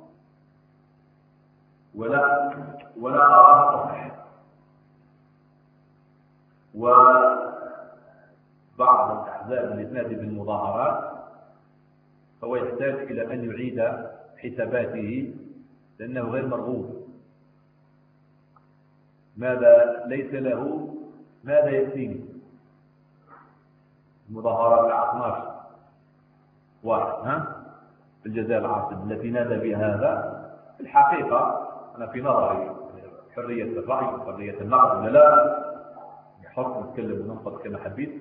ولا ولا أراها تصح وبعض الأحزاب اللي تنادي بالمظاهرات فهو يحتاج إلى أن يعيد حساباته لأنه غير مرغوب ماذا ليس له ماذا يأتيه المظاهرات على 12 واحد ها في الجزائر العاصمة التي نادى بهذا في الحقيقة أنا في نظري حرية الرأي وحرية النقد ولا لا حر نتكلم وننقد كما حبيت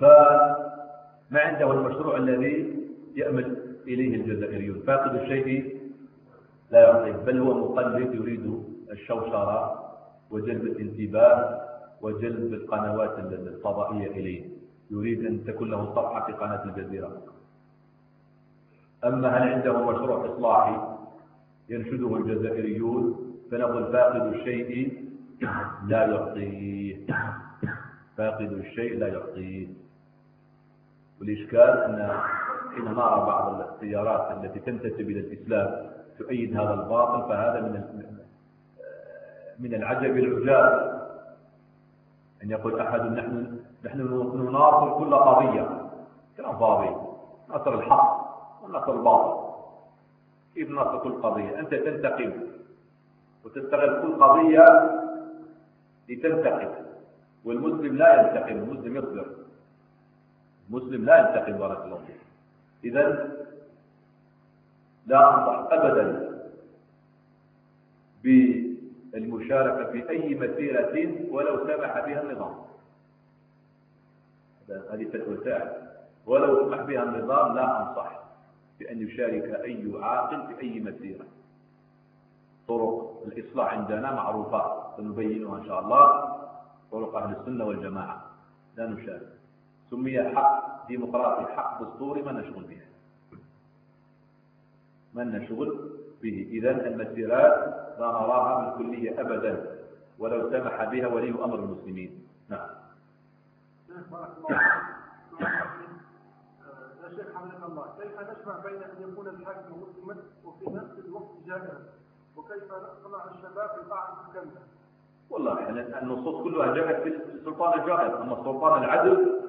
فما عنده المشروع الذي يأمل إليه الجزائريون فاقد الشيء لا يعطيه بل هو مقلد يريد الشوشرة وجلب الانتباه وجلب القنوات الفضائية إليه يريد أن تكون له صفحة في قناة الجزيرة أما هل عنده مشروع إصلاحي ينشده الجزائريون فنقول فاقد الشيء لا يعطيه فاقد الشيء لا يعطيه والإشكال أن حينما نرى بعض التيارات التي تنتسب إلى الإسلام تؤيد هذا الباطل فهذا من من العجب العجاب أن يقول أحد نحن نحن نناصر كل قضية كلام فاضي نصر الحق ونصر الباطل كيف نصر كل قضية أنت تنتقم وتستغل كل قضية لتنتقم والمسلم لا ينتقم المسلم يصبر المسلم لا ينتقم بارك الله فيك اذا لا انصح ابدا بالمشاركه في اي مسيره ولو سمح بها النظام هذه فتوى ولو سمح بها النظام لا انصح بان يشارك اي عاقل في اي مسيره طرق الاصلاح عندنا معروفه سنبينه إن شاء الله طرق أهل السنة والجماعة لا نشارك سمي حق ديمقراطي حق دستوري ما نشغل به ما نشغل به إذا المسيرات لا نراها بالكلية أبدا ولو سمح بها ولي أمر المسلمين نعم
بارك الله يا شيخ الله كيف نجمع بين أن يكون الحاكم مسلما وفي نفس الوقت جائرا وكيف نقنع الشباب ببعض الكلمة
والله يعني النصوص كلها جاءت في السلطان الجائر أما السلطان العدل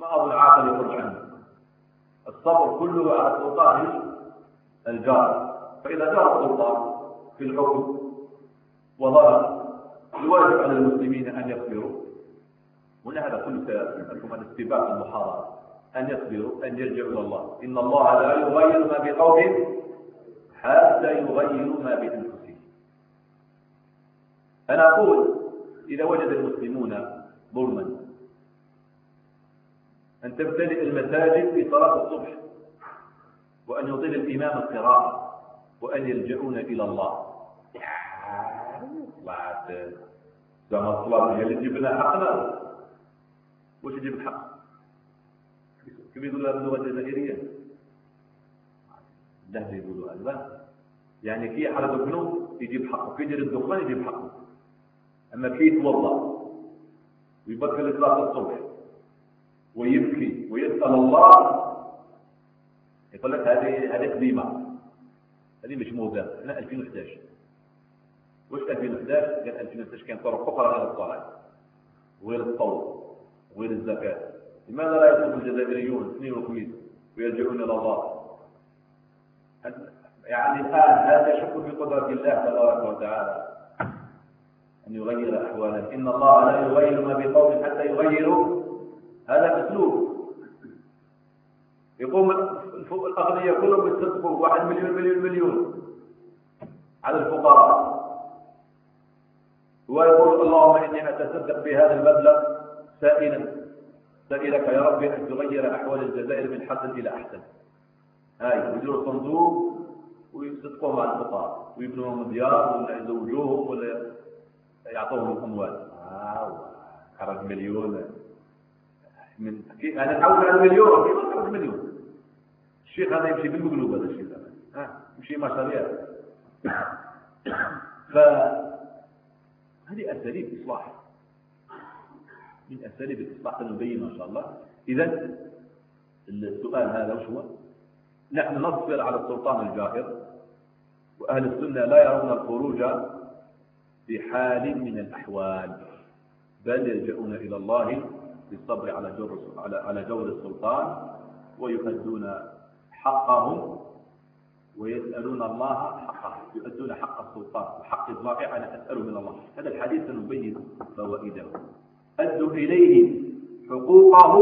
ما أظن عاقل يخرج عنه الصبر كله على السلطان الجائر فإذا جاء السلطان في الحكم وظهر الواجب على المسلمين أن يصبروا هنا هذا كل سيأتيكم عن استباق المحاضرة أن يصبروا أن يرجعوا إلى الله إن الله لا يغير ما بقوم حتى يغيروا ما بأنفسهم أنا أقول إذا وجد المسلمون ظلما أن تمتلئ المساجد في صلاة الصبح وأن يطيل الإمام القراءة وأن يلجؤون إلى الله بعد زعما الصلاة هي اللي تجيب لنا حقنا واش يجيب الحق كيف يقولوا اللغة الجزائرية ده يقولوا ألبا يعني كي على ابنه يجيب حقه كي يدير الدخان يجيب حقه أما كي يتوضا ويبكر صلاة الصبح ويبكي ويسأل الله يقول لك هذه هذه قديمة هذه مش موجوده هنا 2011 واش 2011 قال 2011 كان طرق أخرى غير الصلاة وغير الصوم وغير الزكاة لماذا لا يصوم الجزائريون 52 والخميس ويرجعون إلى الله يعني قال هذا شك في قدرة الله تبارك وتعالى أن يغير أحواله إن الله لا يغير ما بقوم حتى يغيروا هذا أسلوب يقوم الأغنياء كلهم يستسقوا واحد مليون مليون مليون على الفقراء ويقول اللهم إني أتصدق بهذا المبلغ سائلا سائلك يا ربي أن تغير أحوال الجزائر من حسن إلى أحسن هاي يديروا صندوق ويصدقوهم على الفقراء ويبنوا مديار ولا يزوجوهم ولا يعطوهم الاموال آه خرج مليون من انا اول على المليون كيف خرج مليون الشيخ هذا يمشي بالمقلوب هذا الشيخ هذا آه. يمشي مشاريع [COUGHS] ف هذه اساليب اصلاح من اساليب الاصلاح سنبين ان شاء الله اذا السؤال هذا وش هو؟ نحن نصبر على السلطان الجائر واهل السنه لا يرون الخروج بحال من الأحوال بل يلجؤون إلى الله بالصبر على جور على على جور السلطان ويؤدون حقهم ويسألون الله حقه يؤدون حق السلطان وحق الضائع أنا اسال من الله هذا الحديث سنبين فوائده أدوا إليه حقوقه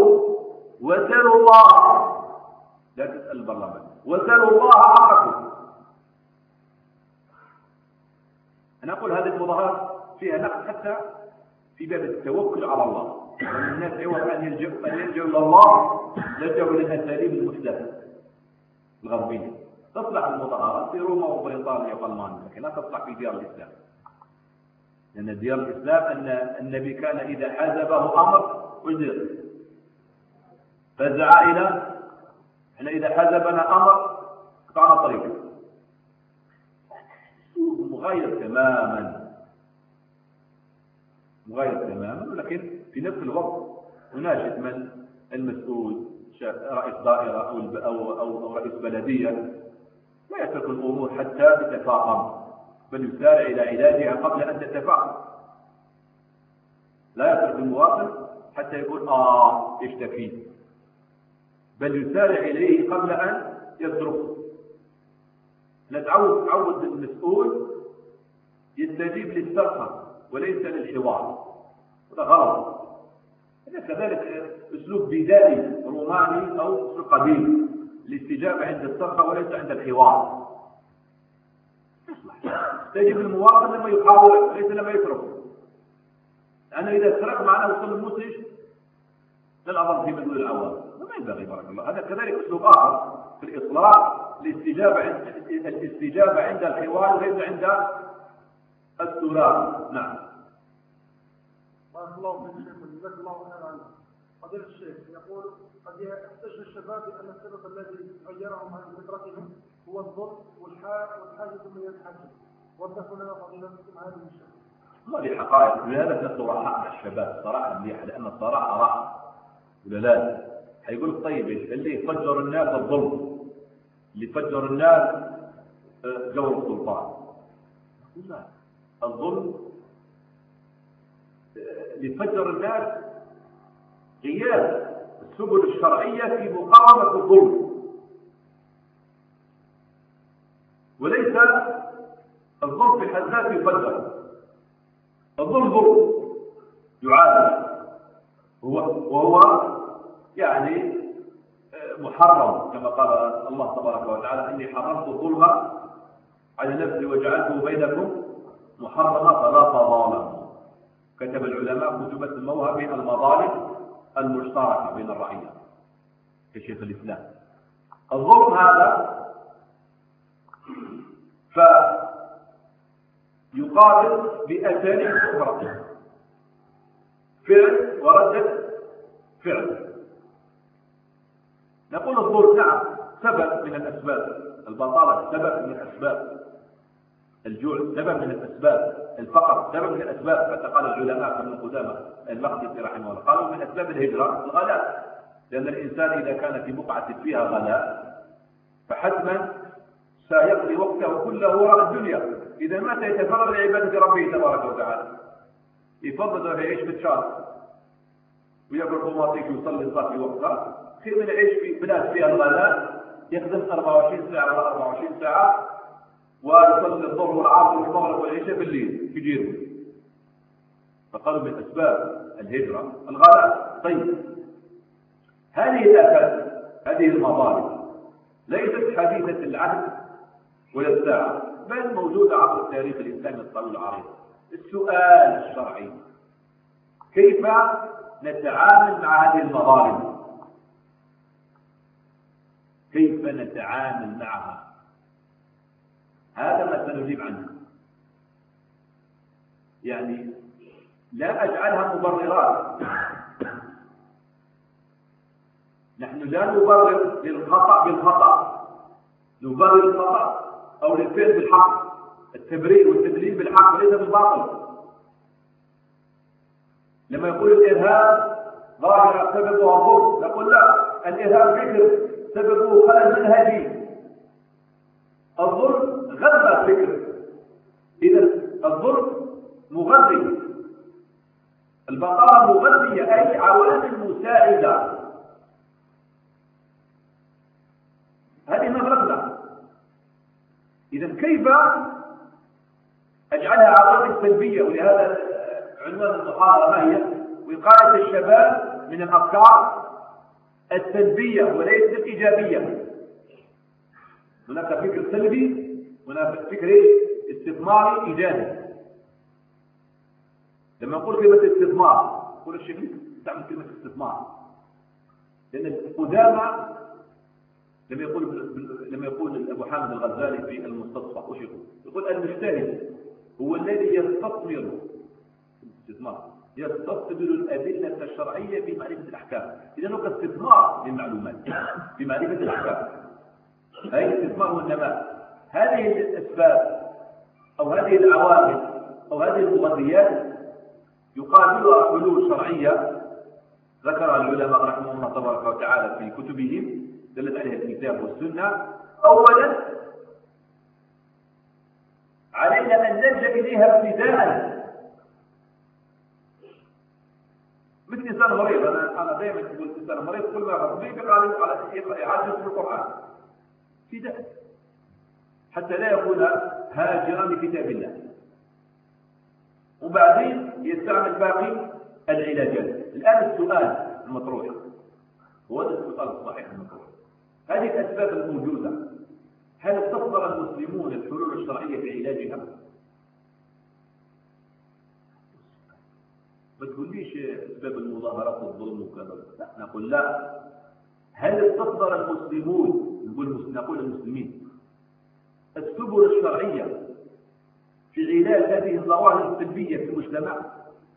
وسلوا الله لا تسأل البرلمان وسلوا الله حقكم أنا أقول هذه المظاهرات فيها نقد حتى في باب التوكل على الله الناس عوض أن يلجأوا أن يلجأوا إلى الله لجأوا للأساليب المحدثة الغربية تطلع المظاهرات في روما وبريطانيا وألمانيا لكن لا تطلع في ديار الإسلام لأن ديار الإسلام أن النبي كان إذا حازبه أمر أجر فزع إلى إحنا إذا حازبنا أمر قطعنا طريقه مغاير تماما مغاير تماما ولكن في نفس الوقت يناشد من المسؤول رئيس دائرة أو, أو, أو, أو رئيس بلدية لا يترك الأمور حتى تتفاقم بل يسارع إلى علاجها قبل أن تتفاقم لا يترك المواطن حتى يقول آه يشتكي بل يسارع إليه قبل أن يضرب نتعود عود المسؤول يستجيب للسرقة وليس للحوار وده غلط هذا كذلك اسلوب بدائي روماني او قديم الاستجابه عند السرقه وليس عند الحوار يستجيب المواطن لما يحاول وليس لما يترك انا اذا سرق معناه وصل المنتج للأمر في مدول الاول ما ينبغي بارك الله هذا كذلك اسلوب اخر في الاطلاق الاستجابه عند الاستجابه عند الحوار وليس عند التراب نعم
بارك الله فيك شيخ جزاك الله خير عنك فضيلة الشيخ يقول قد يحتج الشباب بأن السبب الذي غيرهم عن فطرتهم هو الظلم والحاجة من الحاجة وضحوا لنا فضيلتكم هذه الشيخ هذه حقائق ولهذا تطلع حق الشباب صراحة مليحة لأن الصراحة راحة ولا لا هيقول طيب اللي فجر الناس الظلم
اللي فجر الناس جو آه، السلطان لا الظلم لفجر الناس قياس السبل الشرعية في مقاومة الظلم وليس الظلم في حد ذاته يفجر الظلم ظلم يعالج هو وهو يعني آه، محرم كما قال الله تبارك وتعالى اني حرمت الظلم على نفسي وجعلته بينكم محرمة فلا فضالة كتب العلماء كتبة سموها بالمظالم المشتركة بين الرعية كشيخ الإسلام الظلم هذا فيقابل بأساليب أخرى فعل وردة فعل نقول الظلم نعم سبب من الأسباب البطالة سبب من الأسباب الجوع سبب من الأسباب الفقر سبب من الأسباب حتى قال العلماء ابن قدامة المقدسي رحمه الله قالوا من أسباب الهجرة الغلاء لأن الإنسان إذا كان في بقعة فيها غلاء فحتما سيقضي وقته كله وراء الدنيا إذا ما سيتفرغ لعبادة ربه تبارك وتعالى يفضل يعيش في الشارع وياكل طماطيش ويصلي الصلاه في وقته خير من يعيش في بلاد فيها الغلاء يخدم 24 ساعه ولا 24 ساعه ويصلي الظهر والعصر والمغرب والعشاء بالليل في جيره فقالوا من اسباب الهجره الغلاء طيب هذه الافات هذه المظالم ليست حديثه العهد ولا الساعه بل موجوده عبر التاريخ الإنسان الطويل العريض السؤال الشرعي كيف نتعامل مع هذه المظالم كيف نتعامل معها هذا ما سنجيب عنه يعني لا أجعلها مبررات نحن لا نبرر للخطأ بالخطأ نبرر الخطأ أو للفعل بالحق التبرير والتدليل بالحق وليس بالباطل لما يقول الإرهاب ظاهرة سببها ظلم نقول لا الإرهاب فكر سببه خلل منهجي الظلم غذى الفكر إذا الظلم مغذي البقاء مغذية أي عوامل مساعدة هذه نظرتنا إذا كيف أجعلها عوامل سلبية ولهذا عنوان المحاضرة ما هي وقاية الشباب من الأفكار السلبية وليس الإيجابية هناك فكر سلبي هناك فكر ايه استثماري ايجابي لما نقول كلمه استثمار كل الشيخ تعمل كلمه استثمار لان القدامى لما يقول لما يقول ابو حامد الغزالي في المستصفى وش يقول يقول المجتهد هو الذي يستثمر الاستثمار يستثمر الأدلة الشرعية في معرفة الأحكام إذا هناك استثمار للمعلومات في معرفة الأحكام لا استثمار النماء هذه الأسباب أو هذه العوامل أو هذه المغذيات يقابلها حلول شرعية ذكر العلماء رحمه الله تبارك وتعالى في كتبهم دلت عليها الكتاب والسنة أولا علينا أن نلجأ إليها ابتداء مثل إنسان مريض أنا دائما أقول إنسان مريض كل ما يغضب قال على إعادة القرآن في دأب حتى لا يكون هاجرا لكتاب الله وبعدين يستعمل باقي العلاجات الآن السؤال المطروح هو هذا السؤال الصحيح المطروح هذه الأسباب الموجودة هل استصدر المسلمون الحلول الشرعية في علاجها؟ ما تقوليش أسباب المظاهرات والظلم وكذا لا نقول لا هل استصدر المسلمون نقول نقول المسلمين السبل الشرعية في علاج هذه الظواهر السلبية في المجتمع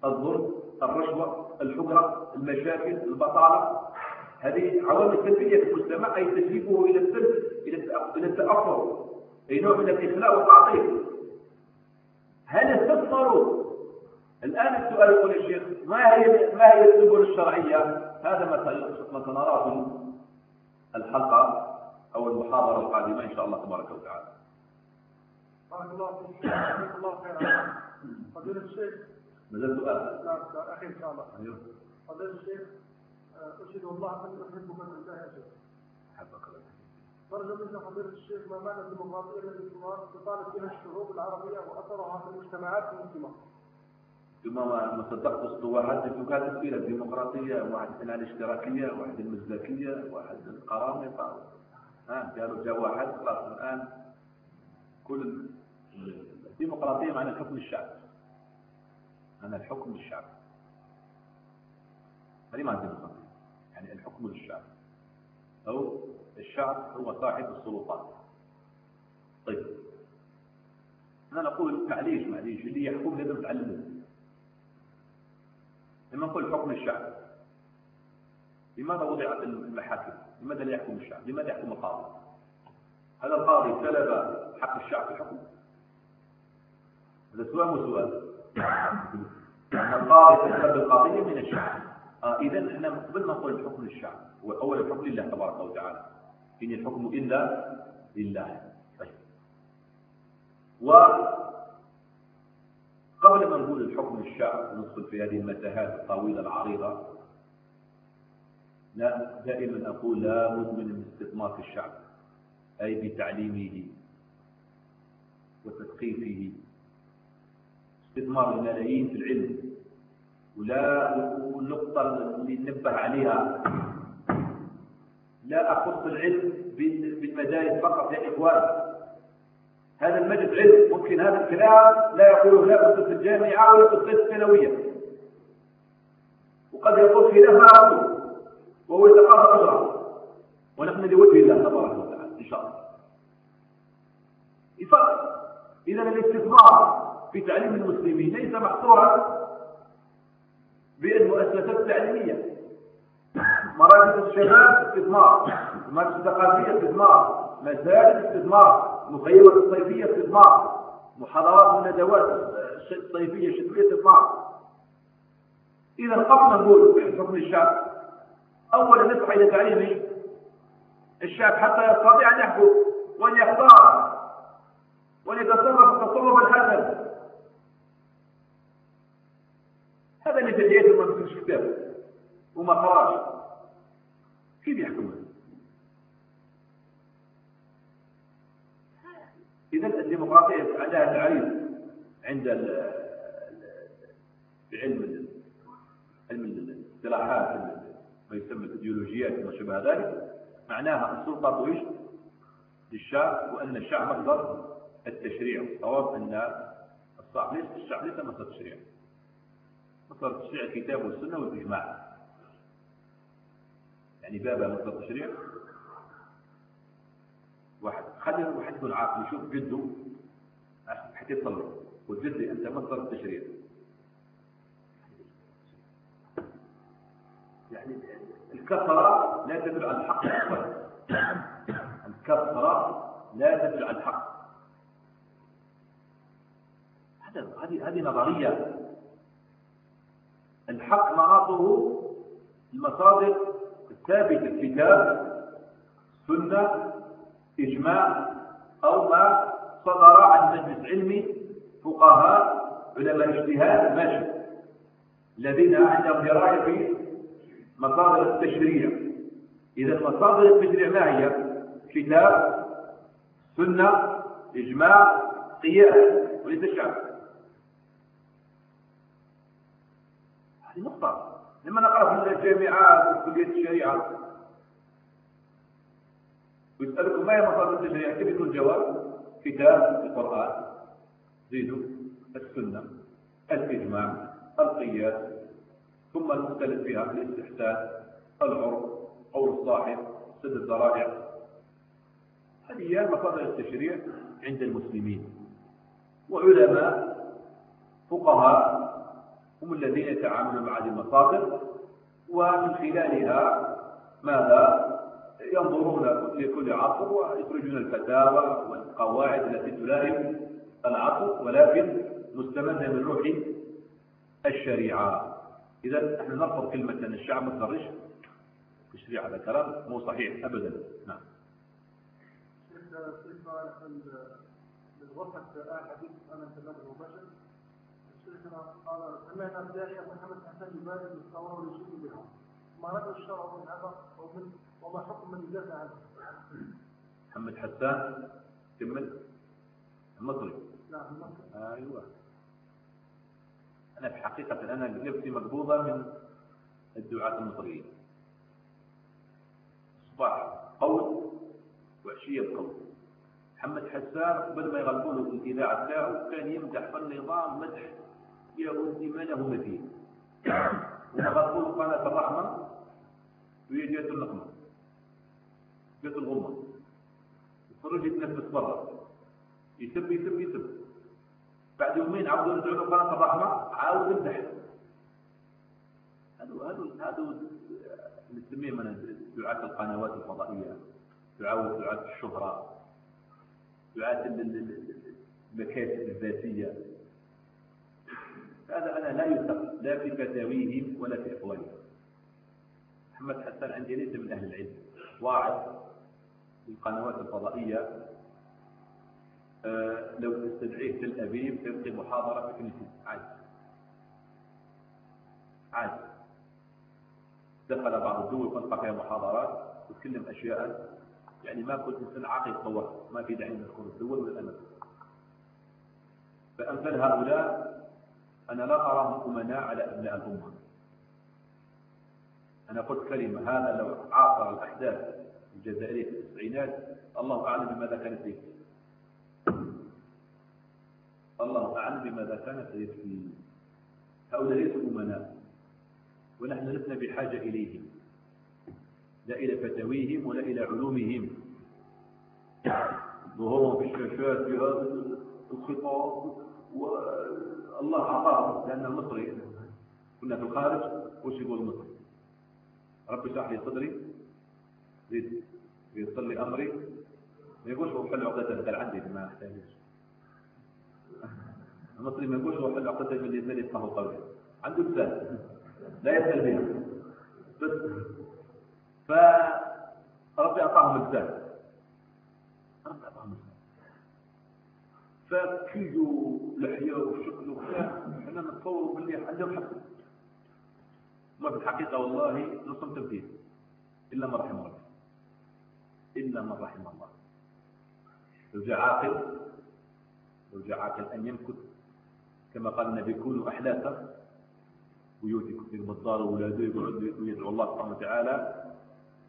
الظلم الرشوة الحقرة المشاكل البطالة هذه عوامل سلبية في المجتمع أي تجذبه إلى السلب إلى التأخر أي نوع من الإخلاء والتعطيل هل استصدروا الآن السؤال يقول الشيخ ما هي ما هي السبل الشرعية هذا ما سنراه في الحلقة أو المحاضرة القادمة إن شاء الله تبارك وتعالى
بارك الله فيك جزاك الله خيرا فضيلة الشيخ ما زال سؤال لا أخي إن شاء الله أيوه فضيلة الشيخ آه، أشهد الله أني أحبك في الله يا شيخ أحبك الله نرجو منك فضيلة الشيخ ما معنى الديمقراطية التي تطالب بها الشعوب العربية وأثرها في المجتمعات المسلمة
ثم ما صدقت في يقال فيها الديمقراطيه واحد على الاشتراكيه واحد المزدكيه واحد القرامطه ها قالوا جاء واحد خلاص الان كل الديمقراطيه معناها حكم الشعب انا الحكم للشعب هذه معنى الديمقراطيه يعني الحكم للشعب او الشعب هو صاحب السلطات طيب انا اقول معليش معليش اللي يحكم لازم تعلمه لما نقول حكم الشعب لماذا وضعت المحاكم؟ لماذا لا يحكم الشعب؟ لماذا يحكم القاضي؟ هذا القاضي سلب حق الشعب في الحكم؟ هذا سؤال وسؤال القاضي سلب القاضي من الشعب آه إذا احنا قبل ما نقول الحكم للشعب هو أول الحكم لله تبارك وتعالى إن الحكم إلا لله طيب و قبل ما نقول الحكم الشعب وندخل في هذه المتاهات الطويلة العريضة لا دائما أقول لا بد من استثمار في الشعب أي بتعليمه وتثقيفه استثمار الملايين في العلم ولا النقطة اللي ننبه عليها لا أخص العلم بالمدارس فقط يا إخوان هذا المجد علم ممكن هذا الكلام لا يقوله لا أستاذ في الجامعة ولا أستاذ الثانوية وقد يقول في لها رجل وهو يتقاضى أجره ونحن لوجه الله تبارك وتعالى إن شاء الله يفرق إذا الاستثمار في تعليم المسلمين ليس محصورا بالمؤسسات التعليمية مراكز الشباب استثمار مراكز الثقافية استثمار مساجد استثمار مخيمة الصيفية في البعض محاضرات وندوات صيفية آه، شتوية في البعض إذا قبل نقول حكم الشعب أولا ندفع إلى تعليم الشعب حتى يستطيع أن يحكم وأن يختار وأن يتصرف التصرف الحسن هذا اللي في الجيش ما مسكش كتاب وما قراش كيف يحكم إذا الديمقراطية عندها تعريف عند بعلم علم الاصطلاحات ما يسمى الايديولوجيات وما شابه ذلك معناها السلطة طويش للشعب وأن الشعب مصدر التشريع أو أن الصعب ليس الشعب ليس مصدر التشريع مصدر التشريع الكتاب والسنة والإجماع يعني بابها مصدر التشريع واحد خلي الواحد يكون عاقل يشوف جده آه، حتى يتصلي والجد انت مصدر التشريع يعني الكثرة لا تدل على الحق الكثرة لا تدل على الحق هذه هذه نظرية الحق مناطه المصادر الثابتة الكتاب السنة إجماع أو ما صدر عن مجلس علمي فقهاء علماء اجتهاد ماشي الذين عندهم دراية في مصادر التشريع إذا مصادر التشريع ما هي؟ كتاب سنة إجماع قياس وليس الشعب هذه نقطة لما نقرأ في الجامعات وكلية الشريعة ويسألكم ما هي مصادر التشريع يعتبر يعني الجواب كتاب القرآن زيدوا السنة الإجماع القياس ثم المختلف فيها الاستحسان العرف قول الصاحب سد الذرائع هذه هي مصادر التشريع عند المسلمين وعلماء فقهاء هم الذين يتعاملون مع هذه المصادر ومن خلالها ماذا ينظرون في كل عصر ويخرجون الفتاوى والقواعد التي تلائم العصر ولكن مستمدة من روح الشريعة إذا نحن نرفض كلمة أن الشعب متدرج تشريع هذا كلام مو صحيح أبدا نعم
وصف احاديث انا سمعت مباشر الشيخ قال سمعنا بدايه محمد حسن يبادر بالثوره والجهاد بها ما رد الشرع من هذا او من وما حكم من يدافع عنه
محمد حسان كمل المصري نعم
المصري ايوه
انا في حقيقه انا قلبتي مقبوضه من الدعاة المصريين صباح قول وعشية قول محمد حسان قبل ما يغلبون الاذاعه تاعو كان يمدح في النظام مدح يا ودي ما له مثيل [CLEARS THROAT] وغلبوه قناه الرحمه ويجي جات النقمه جزء الغمة يخرج يتنفس برا يسب يسب يسب بعد يومين عاود يرجع له قناة الرحمة عاود يمدح هذا هذا هذا اللي نسميه من دعاة القنوات الفضائية دعاة دعاة الشهرة دعاة المكاسب الذاتية هذا أنا لا يثق لا في فتاويهم ولا في أقوالهم محمد حسان عندي ليس من أهل العلم واعظ القنوات الفضائية آه، لو تستدعيه تل أبيب تلقي محاضرة في كنيسة عادي عادي دخل بعض الدول فلقى فيها محاضرات وتكلم أشياء يعني ما كنت إنسان عاقل قوة ما في داعي نذكر الدول ولا الأمل فأمثل هؤلاء أنا لا أراهم أمناء على أبناء الأمة أنا قلت كلمة هذا لو عاصر الأحداث الجزائرية في التسعينات الله أعلم بماذا كانت تبكي الله أعلم بماذا كانت تبكي هؤلاء ليسوا أمناء ونحن لسنا بحاجة إليهم لا إلى فتاويهم ولا إلى علومهم ظهورهم في الشاشات في هذا الخطاب والله أعطاهم لأن المصري كنا في الخارج وش يقول المصري رب اشرح لي صدري زيد بيصل لي أمري ما يقولش حل عقدة قال عندي ما أحتاجش [LAUGHS] المصري ما يقولش حل عقدة من اللي يفقه قوي عنده لسان لا يسأل بها ربي أعطاهم لسان ربي أعطاهم لسان فكيلو لحية وشكل وبتاع احنا نتصور باللي عندهم حق ما في الحقيقة والله نصم تمثيل إلا ما رحم ربي إلا من رحم الله لو عاقل لو عاقل أن يمكث كما قال النبي كونوا ويؤتي كثير في المطار وولاده ويدعو الله سبحانه وتعالى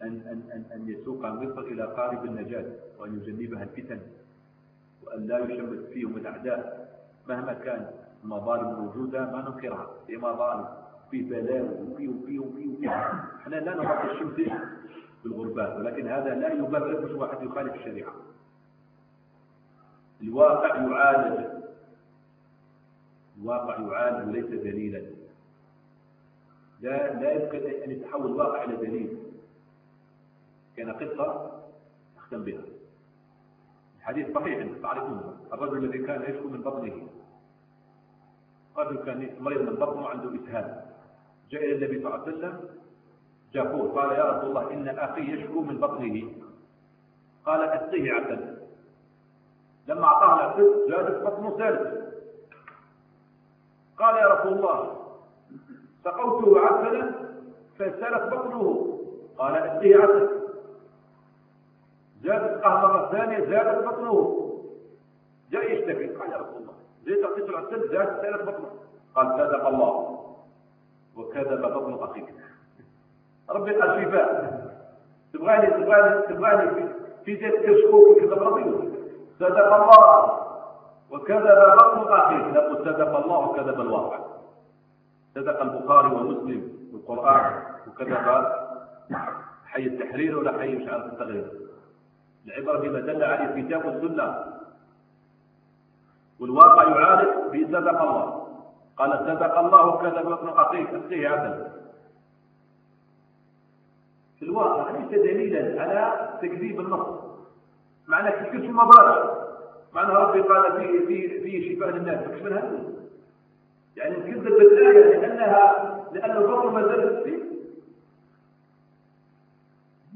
أن, أن, أن, أن يسوق مصر إلى قارب النجاة وأن يجنبها الفتن وأن لا يشمت فيهم الأعداء مهما كان المظالم موجودة ما ننكرها في مظالم في بلاء وفي وفي وفي وفي احنا لا نغطي الشمس بالغربات ولكن هذا لا يبرر مش واحد يخالف الشريعة الواقع يعالج الواقع يعالج وليس دليلا لا لا يمكن أن يتحول الواقع إلى دليل كان قصة أختم بها الحديث صحيح تعرفونه الرجل الذي كان يشكو من بطنه الرجل كان مريض من بطنه عنده إسهال جاء إلى النبي صلى الله عليه وسلم جافور قال يا رسول الله إن أخي يشكو من بطنه قال أسقيه عسل لما أعطاه العسل جادت بطنه ثالث قال يا رسول الله سقوته عسلا فسالت بطنه قال أسقيه عسل جادت قهقرة ثانية زادت بطنه جاء يشتكي قال يا رسول الله ليه تعطيته العسل زادت سالت بطنه قال صدق الله وكذب بطن أخيك ربي قال شفاء تبغاني تبغاني تبغاني في ذات كشكوك كذب ربي صدق الله وكذب بطن اخيه لقد صدق الله وكذب الواقع صدق البخاري ومسلم والقران وكذب حي التحرير ولا حي مش عارف التغيير العبره بما دل عليه الكتاب والسنه والواقع يعارض بصدق الله قال صدق الله كذب بطن اخيه اخيه عدل في الواقع ليس دليلا على تكذيب النص معنى كيف ما بارك معنى ربي قال فيه, فيه, فيه شفاء للناس كيف منها يعني كذبت الآية لأنها لأن البطل ما زالت فيه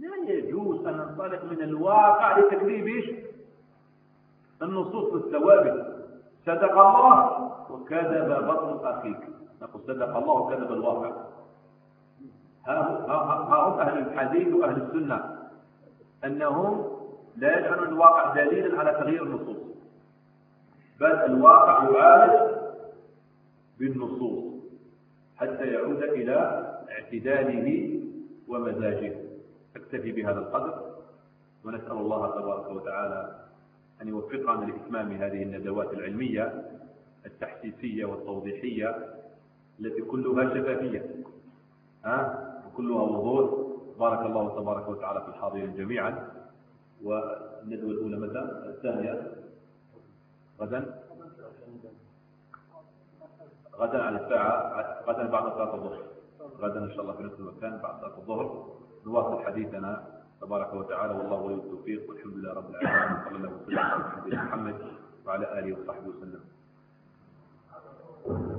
لا يجوز أن ننطلق من الواقع لتكذيب ايش؟ النصوص بالثوابت صدق الله وكذب بطن أخيك نقول صدق الله وكذب الواقع هم أهل الحديث وأهل السنة أنهم لا يجعلون الواقع دليلا على تغيير النصوص بل الواقع يعالج بالنصوص حتى يعود إلى اعتداله ومزاجه أكتفي بهذا القدر ونسأل الله تبارك وتعالى أن يوفقنا لإتمام هذه الندوات العلمية التحسيسية والتوضيحية التي كلها شفافية ها كلها وضوح بارك الله تبارك وتعالى في الحاضرين جميعا والندوة الأولى متى؟ الثانية غدا غدا على الساعة غدا بعد صلاة الظهر غدا إن شاء الله في نفس المكان بعد صلاة الظهر نواصل حديثنا تبارك وتعالى والله ولي التوفيق والحمد لله رب العالمين صلى الله وسلم على محمد وعلى آله وصحبه وسلم